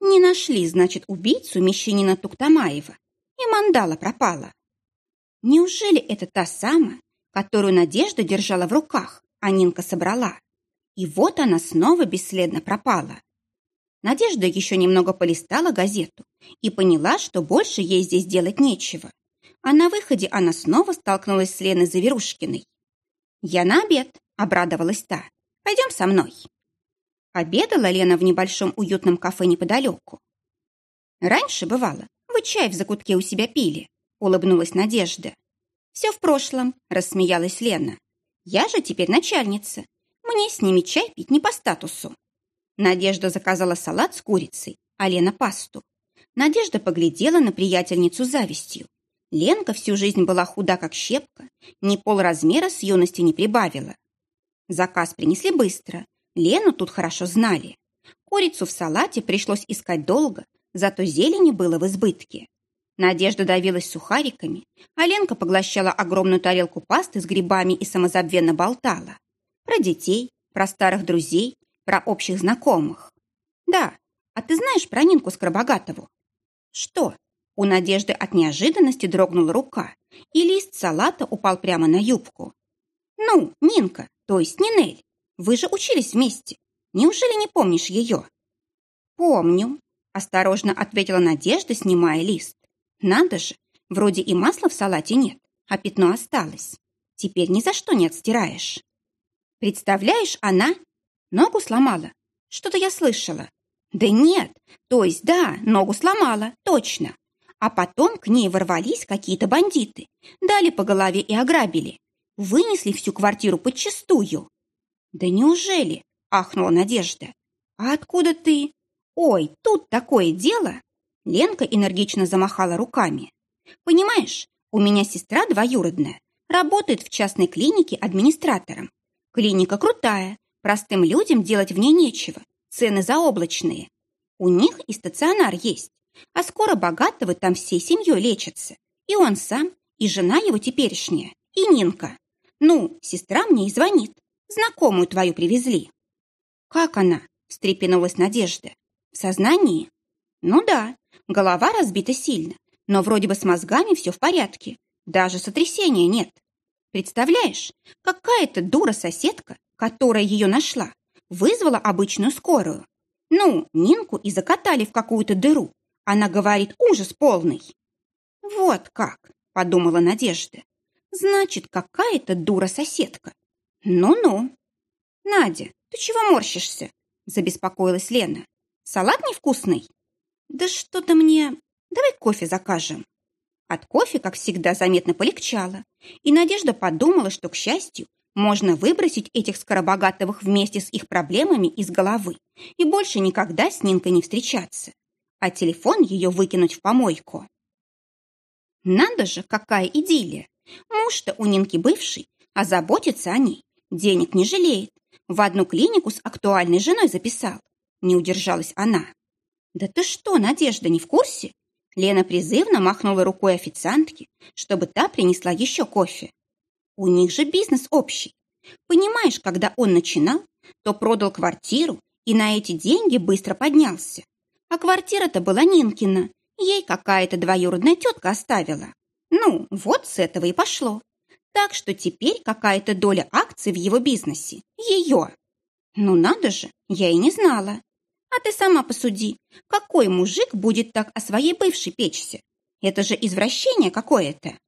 Не нашли, значит, убийцу Мещанина Туктамаева, и мандала пропала. Неужели это та самая, которую Надежда держала в руках, а Нинка собрала? И вот она снова бесследно пропала. Надежда еще немного полистала газету и поняла, что больше ей здесь делать нечего. А на выходе она снова столкнулась с Леной Заверушкиной. «Я на обед», — обрадовалась та. «Пойдем со мной». Обедала Лена в небольшом уютном кафе неподалеку. «Раньше бывало, вы чай в закутке у себя пили», — улыбнулась Надежда. «Все в прошлом», — рассмеялась Лена. «Я же теперь начальница. Мне с ними чай пить не по статусу». Надежда заказала салат с курицей, а Лена пасту. Надежда поглядела на приятельницу завистью. Ленка всю жизнь была худа, как щепка, ни полразмера с юности не прибавила. Заказ принесли быстро. Лену тут хорошо знали. Курицу в салате пришлось искать долго, зато зелени было в избытке. Надежда давилась сухариками, а Ленка поглощала огромную тарелку пасты с грибами и самозабвенно болтала. Про детей, про старых друзей, про общих знакомых. Да, а ты знаешь про Нинку Скоробогатову? Что? У Надежды от неожиданности дрогнула рука, и лист салата упал прямо на юбку. Ну, Нинка, то есть Нинель, вы же учились вместе. Неужели не помнишь ее? Помню, осторожно ответила Надежда, снимая лист. Надо же, вроде и масла в салате нет, а пятно осталось. Теперь ни за что не отстираешь. Представляешь, она Ногу сломала? Что-то я слышала. Да нет, то есть да, ногу сломала, точно. А потом к ней ворвались какие-то бандиты, дали по голове и ограбили. Вынесли всю квартиру подчистую. Да неужели? Ахнула Надежда. А откуда ты? Ой, тут такое дело. Ленка энергично замахала руками. Понимаешь, у меня сестра двоюродная, работает в частной клинике администратором. Клиника крутая, Простым людям делать в ней нечего, цены заоблачные. У них и стационар есть, а скоро богатого там всей семьей лечатся. И он сам, и жена его теперешняя, и Нинка. Ну, сестра мне и звонит. Знакомую твою привезли. Как она? встрепенулась Надежда. В сознании? Ну да, голова разбита сильно, но вроде бы с мозгами все в порядке. Даже сотрясения нет. Представляешь, какая-то дура-соседка которая ее нашла, вызвала обычную скорую. Ну, Нинку и закатали в какую-то дыру. Она говорит, ужас полный. Вот как, подумала Надежда. Значит, какая-то дура-соседка. Ну-ну. Надя, ты чего морщишься? Забеспокоилась Лена. Салат невкусный? Да что-то мне... Давай кофе закажем. От кофе, как всегда, заметно полегчало, и Надежда подумала, что, к счастью, можно выбросить этих скоробогатовых вместе с их проблемами из головы и больше никогда с Нинкой не встречаться. а телефон ее выкинуть в помойку. Надо же, какая идиллия! Муж-то у Нинки бывший, а заботится о ней, денег не жалеет. В одну клинику с актуальной женой записал. Не удержалась она. «Да ты что, Надежда, не в курсе?» Лена призывно махнула рукой официантке, чтобы та принесла еще кофе. «У них же бизнес общий. Понимаешь, когда он начинал, то продал квартиру и на эти деньги быстро поднялся. А квартира-то была Нинкина, ей какая-то двоюродная тетка оставила. Ну, вот с этого и пошло. Так что теперь какая-то доля акций в его бизнесе ее. Ну надо же, я и не знала. А ты сама посуди, какой мужик будет так о своей бывшей печься? Это же извращение какое-то.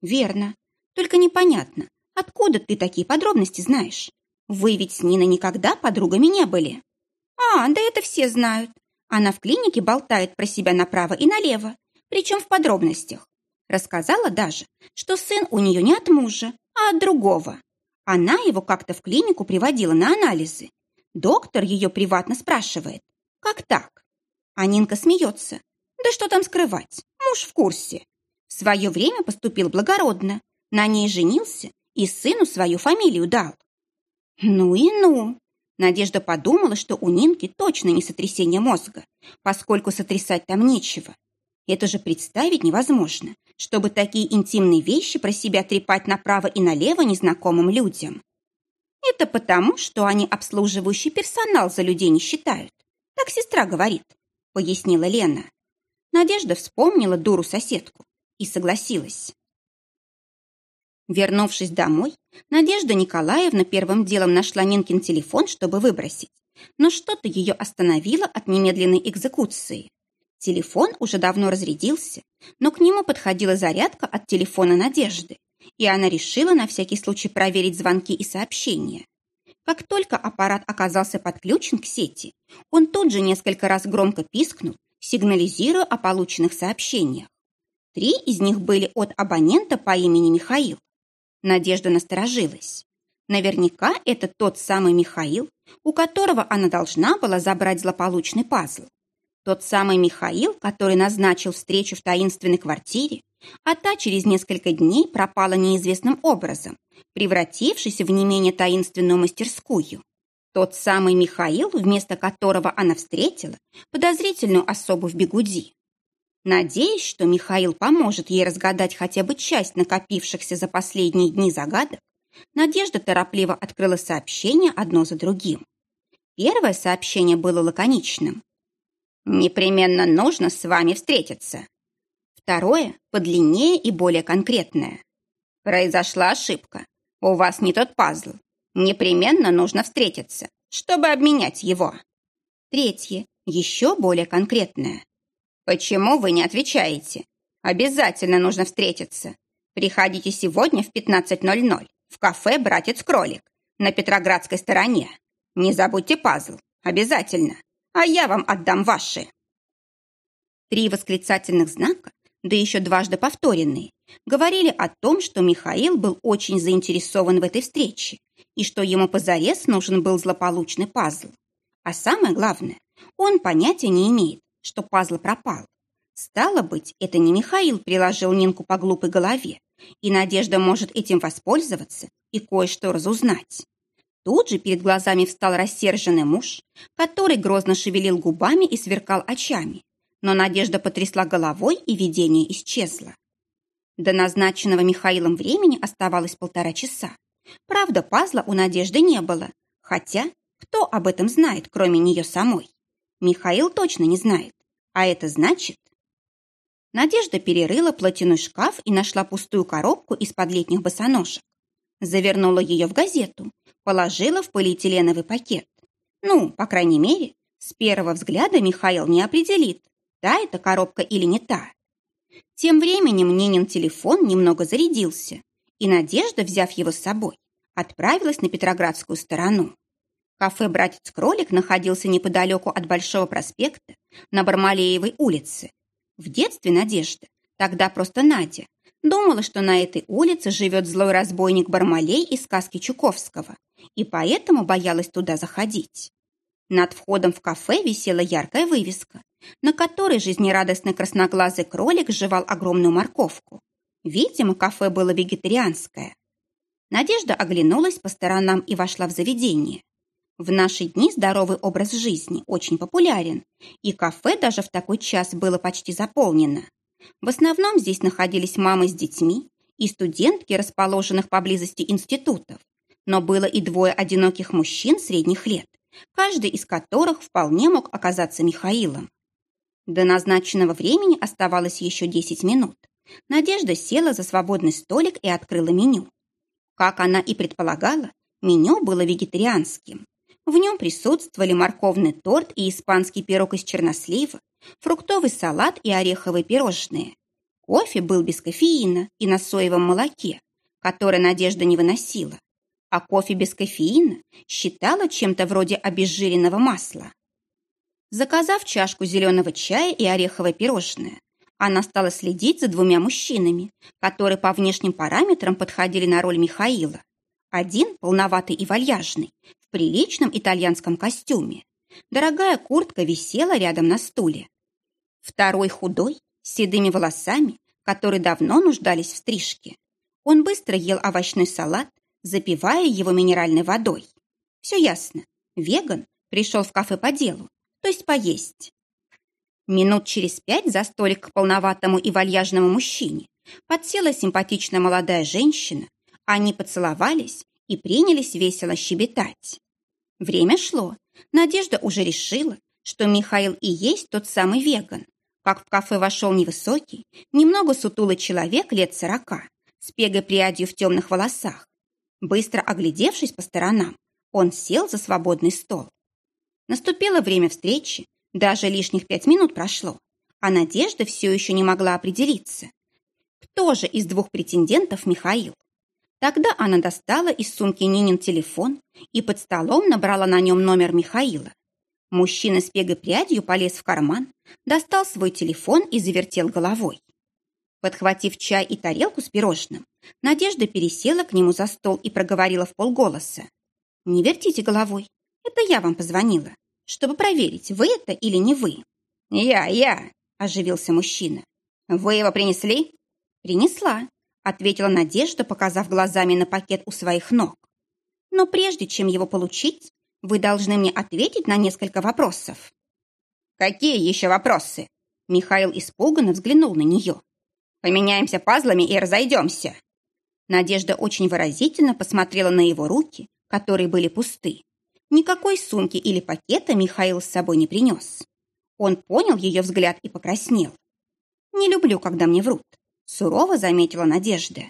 Верно. Только непонятно, откуда ты такие подробности знаешь? Вы ведь с Ниной никогда подругами не были. А, да это все знают. Она в клинике болтает про себя направо и налево, причем в подробностях. Рассказала даже, что сын у нее не от мужа, а от другого. Она его как-то в клинику приводила на анализы. Доктор ее приватно спрашивает, как так? А Нинка смеется. Да что там скрывать, муж в курсе. В свое время поступил благородно, на ней женился и сыну свою фамилию дал. Ну и ну. Надежда подумала, что у Нинки точно не сотрясение мозга, поскольку сотрясать там нечего. Это же представить невозможно, чтобы такие интимные вещи про себя трепать направо и налево незнакомым людям. Это потому, что они обслуживающий персонал за людей не считают. Так сестра говорит, пояснила Лена. Надежда вспомнила дуру-соседку и согласилась. Вернувшись домой, Надежда Николаевна первым делом нашла Нинкин телефон, чтобы выбросить. Но что-то ее остановило от немедленной экзекуции. Телефон уже давно разрядился, но к нему подходила зарядка от телефона Надежды, и она решила на всякий случай проверить звонки и сообщения. Как только аппарат оказался подключен к сети, он тут же несколько раз громко пискнул, сигнализируя о полученных сообщениях. Три из них были от абонента по имени Михаил. Надежда насторожилась. Наверняка это тот самый Михаил, у которого она должна была забрать злополучный пазл. Тот самый Михаил, который назначил встречу в таинственной квартире, а та через несколько дней пропала неизвестным образом, превратившись в не менее таинственную мастерскую. Тот самый Михаил, вместо которого она встретила подозрительную особу в бегуди. Надеясь, что Михаил поможет ей разгадать хотя бы часть накопившихся за последние дни загадок, Надежда торопливо открыла сообщения одно за другим. Первое сообщение было лаконичным. «Непременно нужно с вами встретиться». Второе – подлиннее и более конкретное. «Произошла ошибка. У вас не тот пазл. Непременно нужно встретиться, чтобы обменять его». Третье – еще более конкретное. «Почему вы не отвечаете? Обязательно нужно встретиться. Приходите сегодня в 15.00 в кафе «Братец-кролик» на Петроградской стороне. Не забудьте пазл. Обязательно. А я вам отдам ваши». Три восклицательных знака, да еще дважды повторенные, говорили о том, что Михаил был очень заинтересован в этой встрече и что ему позарез нужен был злополучный пазл. А самое главное, он понятия не имеет, что пазл пропал. Стало быть, это не Михаил приложил Нинку по глупой голове, и Надежда может этим воспользоваться и кое-что разузнать. Тут же перед глазами встал рассерженный муж, который грозно шевелил губами и сверкал очами, но Надежда потрясла головой, и видение исчезло. До назначенного Михаилом времени оставалось полтора часа. Правда, пазла у Надежды не было, хотя кто об этом знает, кроме нее самой? Михаил точно не знает. А это значит... Надежда перерыла платяной шкаф и нашла пустую коробку из-под летних босоножек. Завернула ее в газету, положила в полиэтиленовый пакет. Ну, по крайней мере, с первого взгляда Михаил не определит, та это коробка или не та. Тем временем Нинин телефон немного зарядился, и Надежда, взяв его с собой, отправилась на Петроградскую сторону. Кафе «Братец-кролик» находился неподалеку от Большого проспекта на Бармалеевой улице. В детстве Надежда, тогда просто Надя, думала, что на этой улице живет злой разбойник Бармалей из сказки Чуковского, и поэтому боялась туда заходить. Над входом в кафе висела яркая вывеска, на которой жизнерадостный красноглазый кролик жевал огромную морковку. Видимо, кафе было вегетарианское. Надежда оглянулась по сторонам и вошла в заведение. В наши дни здоровый образ жизни очень популярен, и кафе даже в такой час было почти заполнено. В основном здесь находились мамы с детьми и студентки, расположенных поблизости институтов, но было и двое одиноких мужчин средних лет, каждый из которых вполне мог оказаться Михаилом. До назначенного времени оставалось еще 10 минут. Надежда села за свободный столик и открыла меню. Как она и предполагала, меню было вегетарианским. В нем присутствовали морковный торт и испанский пирог из чернослива, фруктовый салат и ореховые пирожные. Кофе был без кофеина и на соевом молоке, которое Надежда не выносила. А кофе без кофеина считала чем-то вроде обезжиренного масла. Заказав чашку зеленого чая и ореховое пирожное, она стала следить за двумя мужчинами, которые по внешним параметрам подходили на роль Михаила. Один, полноватый и вальяжный, в приличном итальянском костюме. Дорогая куртка висела рядом на стуле. Второй худой, с седыми волосами, которые давно нуждались в стрижке. Он быстро ел овощной салат, запивая его минеральной водой. Все ясно. Веган пришел в кафе по делу, то есть поесть. Минут через пять за столик к полноватому и вальяжному мужчине подсела симпатичная молодая женщина. Они поцеловались и принялись весело щебетать. Время шло. Надежда уже решила, что Михаил и есть тот самый веган. Как в кафе вошел невысокий, немного сутулый человек лет сорока, с пегой прядью в темных волосах. Быстро оглядевшись по сторонам, он сел за свободный стол. Наступило время встречи, даже лишних пять минут прошло, а Надежда все еще не могла определиться. Кто же из двух претендентов Михаил? Тогда она достала из сумки Нинин телефон и под столом набрала на нем номер Михаила. Мужчина с пегой прядью полез в карман, достал свой телефон и завертел головой. Подхватив чай и тарелку с пирожным, Надежда пересела к нему за стол и проговорила в полголоса. «Не вертите головой, это я вам позвонила чтобы проверить, вы это или не вы. «Я, я!» – оживился мужчина. «Вы его принесли?» «Принесла», – ответила Надежда, показав глазами на пакет у своих ног. «Но прежде чем его получить, вы должны мне ответить на несколько вопросов». «Какие еще вопросы?» Михаил испуганно взглянул на нее. «Поменяемся пазлами и разойдемся». Надежда очень выразительно посмотрела на его руки, которые были пусты. Никакой сумки или пакета Михаил с собой не принес. Он понял ее взгляд и покраснел. «Не люблю, когда мне врут», — сурово заметила Надежда.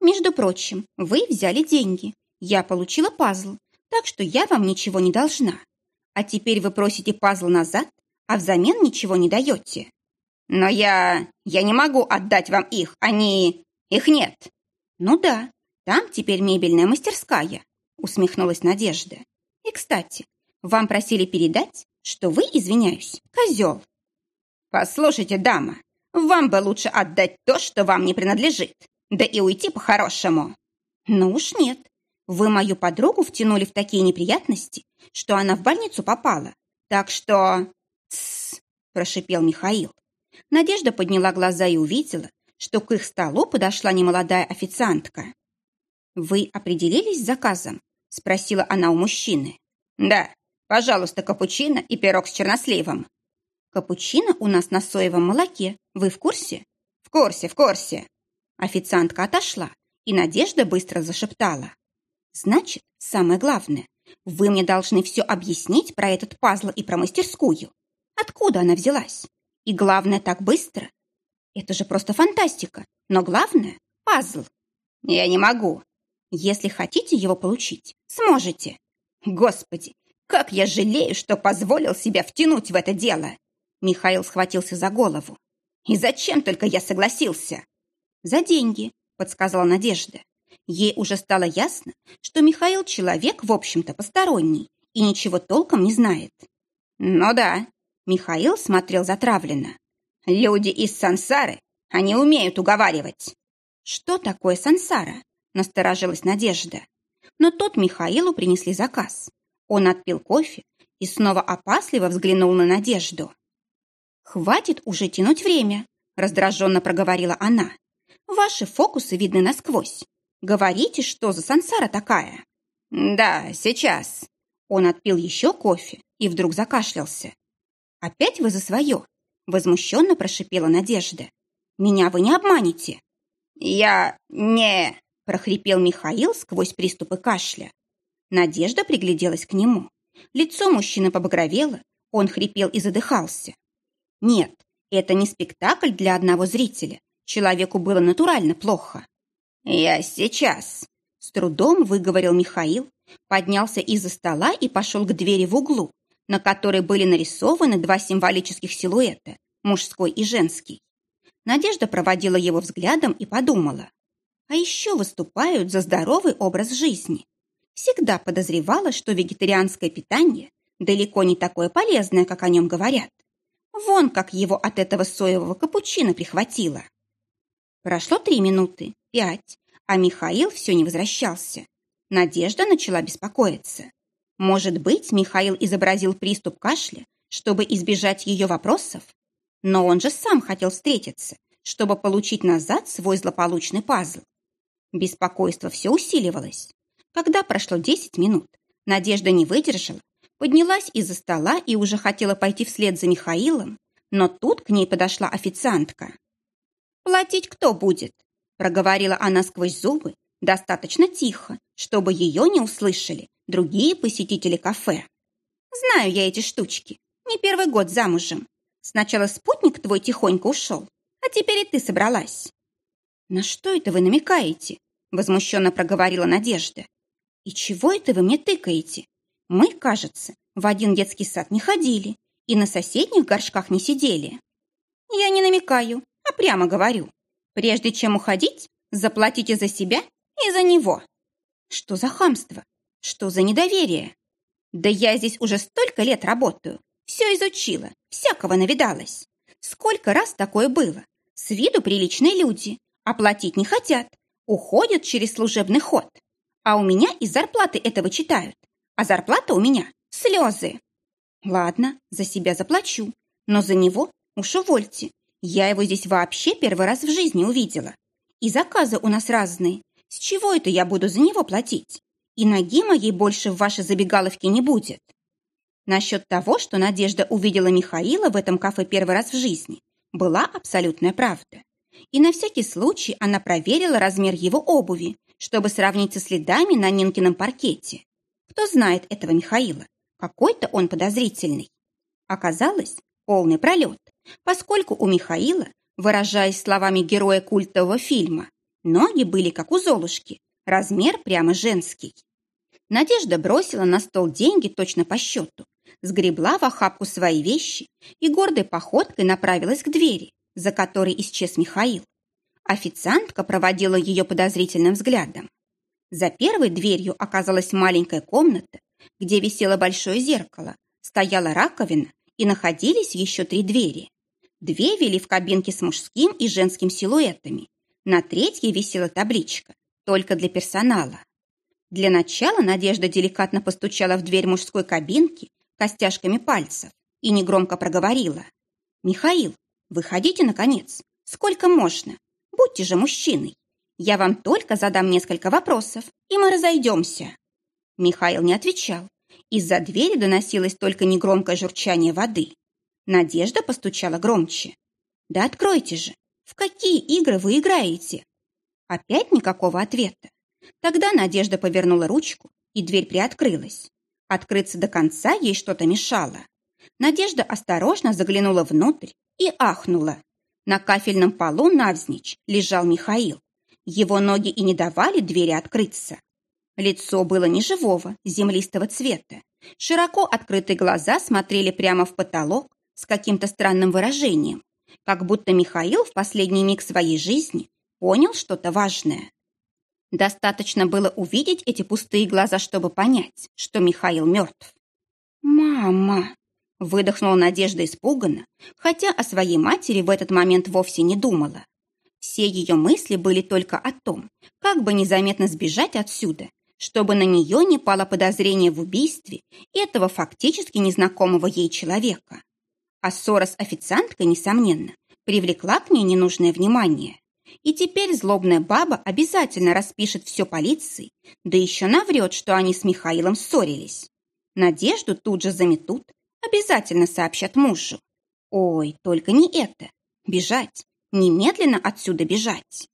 «Между прочим, вы взяли деньги. Я получила пазл, так что я вам ничего не должна. А теперь вы просите пазл назад, а взамен ничего не даете». «Но я... я не могу отдать вам их, они... их нет». «Ну да, там теперь мебельная мастерская», — усмехнулась Надежда. И, кстати, вам просили передать, что вы, извиняюсь, козел. Послушайте, дама, вам бы лучше отдать то, что вам не принадлежит, да и уйти по-хорошему. Ну уж нет. Вы мою подругу втянули в такие неприятности, что она в больницу попала. Так что... Тссс, прошипел Михаил. Надежда подняла глаза и увидела, что к их столу подошла немолодая официантка. «Вы определились с заказом?» – спросила она у мужчины. «Да, пожалуйста, капучино и пирог с черносливом». «Капучино у нас на соевом молоке. Вы в курсе?» «В курсе, в курсе». Официантка отошла, и Надежда быстро зашептала. «Значит, самое главное, вы мне должны все объяснить про этот пазл и про мастерскую. Откуда она взялась? И главное, так быстро. Это же просто фантастика. Но главное – пазл. Я не могу. Если хотите его получить, сможете. Господи, как я жалею, что позволил себя втянуть в это дело. Михаил схватился за голову. И зачем только я согласился? За деньги, подсказала Надежда. Ей уже стало ясно, что Михаил человек, в общем-то, посторонний и ничего толком не знает. Ну да, Михаил смотрел затравленно. Люди из сансары, они умеют уговаривать. Что такое сансара? Насторожилась Надежда. Но тот Михаилу принесли заказ. Он отпил кофе и снова опасливо взглянул на Надежду. «Хватит уже тянуть время», — раздраженно проговорила она. «Ваши фокусы видны насквозь. Говорите, что за сансара такая?»
«Да, сейчас».
Он отпил еще кофе и вдруг закашлялся. «Опять вы за свое?» — возмущенно прошипела Надежда. «Меня вы не обманете».
«Я не...» — прохрипел
Михаил сквозь приступы кашля. Надежда пригляделась к нему. Лицо мужчины побагровело, он хрипел и задыхался. Нет, это не спектакль для одного зрителя. Человеку было натурально плохо.
«Я сейчас», —
с трудом выговорил Михаил, поднялся из-за стола и пошел к двери в углу, на которой были нарисованы два символических силуэта, мужской и женский. Надежда проводила его взглядом и подумала. А еще выступают за здоровый образ жизни. Всегда подозревала, что вегетарианское питание далеко не такое полезное, как о нем говорят. Вон как его от этого соевого капучино прихватило. Прошло три минуты, пять, а Михаил все не возвращался. Надежда начала беспокоиться. Может быть, Михаил изобразил приступ кашля, чтобы избежать ее вопросов? Но он же сам хотел встретиться, чтобы получить назад свой злополучный пазл. Беспокойство все усиливалось. Когда прошло десять минут, Надежда не выдержала поднялась из-за стола и уже хотела пойти вслед за Михаилом, но тут к ней подошла официантка. «Платить кто будет?» – проговорила она сквозь зубы, достаточно тихо, чтобы ее не услышали другие посетители кафе. «Знаю я эти штучки. Не первый год замужем. Сначала спутник твой тихонько ушел, а теперь и ты собралась». «На что это вы намекаете?» – возмущенно проговорила Надежда. «И чего это вы мне тыкаете? Мы, кажется, в один детский сад не ходили и на соседних горшках не сидели. Я не намекаю, а прямо говорю. Прежде чем уходить, заплатите за себя и за него. Что за хамство? Что за недоверие? Да я здесь уже столько лет работаю, все изучила, всякого навидалась. Сколько раз такое было? С виду приличные люди, оплатить не хотят, уходят через служебный ход. А у меня из зарплаты этого читают а зарплата у меня – слезы. Ладно, за себя заплачу, но за него уж увольте. Я его здесь вообще первый раз в жизни увидела. И заказы у нас разные. С чего это я буду за него платить? И ноги моей больше в вашей забегаловке не будет. Насчет того, что Надежда увидела Михаила в этом кафе первый раз в жизни, была абсолютная правда. И на всякий случай она проверила размер его обуви, чтобы сравнить со следами на Нинкином паркете. Кто знает этого Михаила? Какой-то он подозрительный. Оказалось, полный пролет, поскольку у Михаила, выражаясь словами героя культового фильма, ноги были как у Золушки, размер прямо женский. Надежда бросила на стол деньги точно по счету, сгребла в охапку свои вещи и гордой походкой направилась к двери, за которой исчез Михаил. Официантка проводила ее подозрительным взглядом. За первой дверью оказалась маленькая комната, где висело большое зеркало, стояла раковина и находились еще три двери. Две вели в кабинке с мужским и женским силуэтами. На третьей висела табличка «Только для персонала». Для начала Надежда деликатно постучала в дверь мужской кабинки костяшками пальцев и негромко проговорила. «Михаил, выходите, наконец. Сколько можно? Будьте же мужчиной. Я вам только задам несколько вопросов, и мы разойдемся». Михаил не отвечал. Из-за двери доносилось только негромкое журчание воды. Надежда постучала громче. «Да откройте же! В какие игры вы играете?» Опять никакого ответа. Тогда Надежда повернула ручку, и дверь приоткрылась. Открыться до конца ей что-то мешало. Надежда осторожно заглянула внутрь и ахнула. На кафельном полу навзничь лежал Михаил. Его ноги и не давали двери открыться. Лицо было неживого, землистого цвета. Широко открытые глаза смотрели прямо в потолок с каким-то странным выражением, как будто Михаил в последний миг своей жизни понял что-то важное. Достаточно было увидеть эти пустые глаза, чтобы понять, что Михаил мертв. «Мама!» – выдохнула Надежда испуганно, хотя о своей матери в этот момент вовсе не думала. Все ее мысли были только о том, как бы незаметно сбежать отсюда, чтобы на нее не пало подозрение в убийстве этого фактически незнакомого ей человека. А ссора с официанткой, несомненно, привлекла к ней ненужное внимание. И теперь злобная баба обязательно распишет все полиции, да еще наврет, что они с Михаилом ссорились. Надежду тут же заметут, обязательно сообщат мужу. Ой, только не это. Бежать. Немедленно отсюда бежать.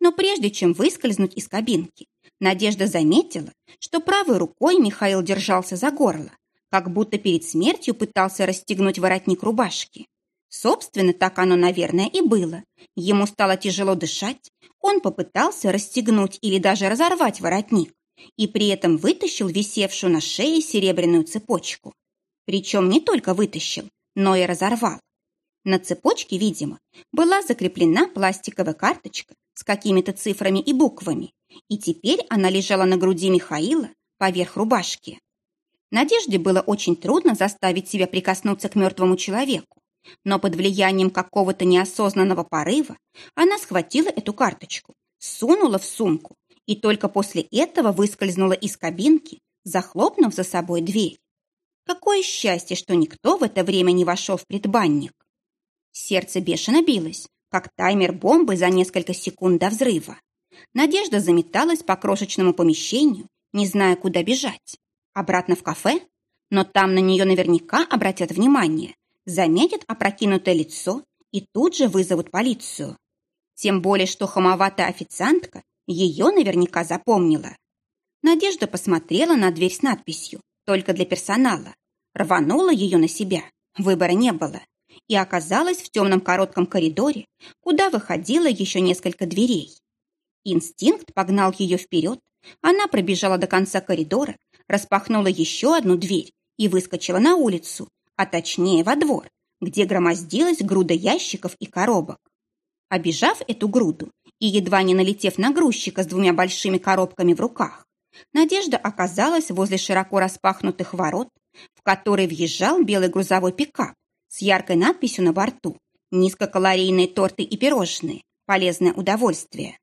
Но прежде чем выскользнуть из кабинки, Надежда заметила, что правой рукой Михаил держался за горло, как будто перед смертью пытался расстегнуть воротник рубашки. Собственно, так оно, наверное, и было. Ему стало тяжело дышать, он попытался расстегнуть или даже разорвать воротник и при этом вытащил висевшую на шее серебряную цепочку. Причем не только вытащил, но и разорвал. На цепочке, видимо, была закреплена пластиковая карточка с какими-то цифрами и буквами, и теперь она лежала на груди Михаила поверх рубашки. Надежде было очень трудно заставить себя прикоснуться к мертвому человеку, но под влиянием какого-то неосознанного порыва она схватила эту карточку, сунула в сумку и только после этого выскользнула из кабинки, захлопнув за собой дверь. Какое счастье, что никто в это время не вошел в предбанник. Сердце бешено билось, как таймер бомбы за несколько секунд до взрыва. Надежда заметалась по крошечному помещению, не зная, куда бежать. Обратно в кафе? Но там на нее наверняка обратят внимание, заметят опрокинутое лицо и тут же вызовут полицию. Тем более, что хамоватая официантка ее наверняка запомнила. Надежда посмотрела на дверь с надписью «Только для персонала». Рванула ее на себя. Выбора не было. И оказалась в темном коротком коридоре, куда выходило еще несколько дверей. Инстинкт погнал ее вперед. Она пробежала до конца коридора, распахнула еще одну дверь и выскочила на улицу, а точнее во двор, где громоздилась груда ящиков и коробок. Обежав эту груду и едва не налетев на грузчика с двумя большими коробками в руках, Надежда оказалась возле широко распахнутых ворот, в которые въезжал белый грузовой пикап с яркой надписью на борту «Низкокалорийные торты и пирожные. Полезное удовольствие».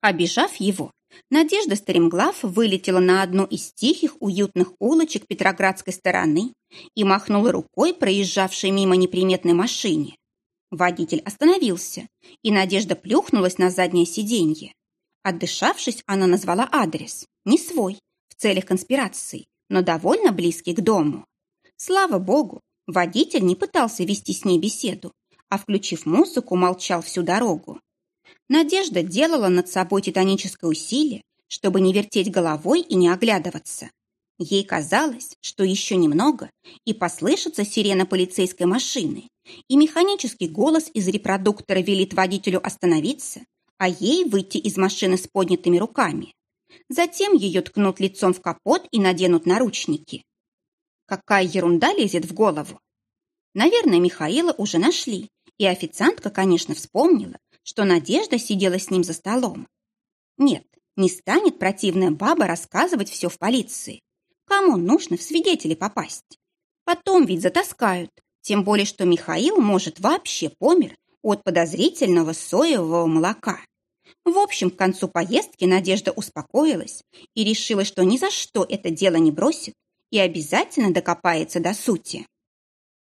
Обежав его, Надежда Стремглав вылетела на одну из тихих, уютных улочек Петроградской стороны и махнула рукой проезжавшей мимо неприметной машине. Водитель остановился, и Надежда плюхнулась на заднее сиденье. Отдышавшись, она назвала адрес. Не свой, в целях конспирации, но довольно близкий к дому. Слава богу, водитель не пытался вести с ней беседу, а, включив музыку, молчал всю дорогу. Надежда делала над собой титаническое усилие, чтобы не вертеть головой и не оглядываться. Ей казалось, что еще немного, и послышится сирена полицейской машины, и механический голос из репродуктора велит водителю остановиться, а ей выйти из машины с поднятыми руками. Затем ее ткнут лицом в капот и наденут наручники. Какая ерунда лезет в голову? Наверное, Михаила уже нашли, и официантка, конечно, вспомнила, что Надежда сидела с ним за столом. Нет, не станет противная баба рассказывать все в полиции. Кому нужно в свидетели попасть? Потом ведь затаскают, тем более, что Михаил, может, вообще помер от подозрительного соевого молока. В общем, к концу поездки Надежда успокоилась и решила, что ни за что это дело не бросит и обязательно докопается до сути.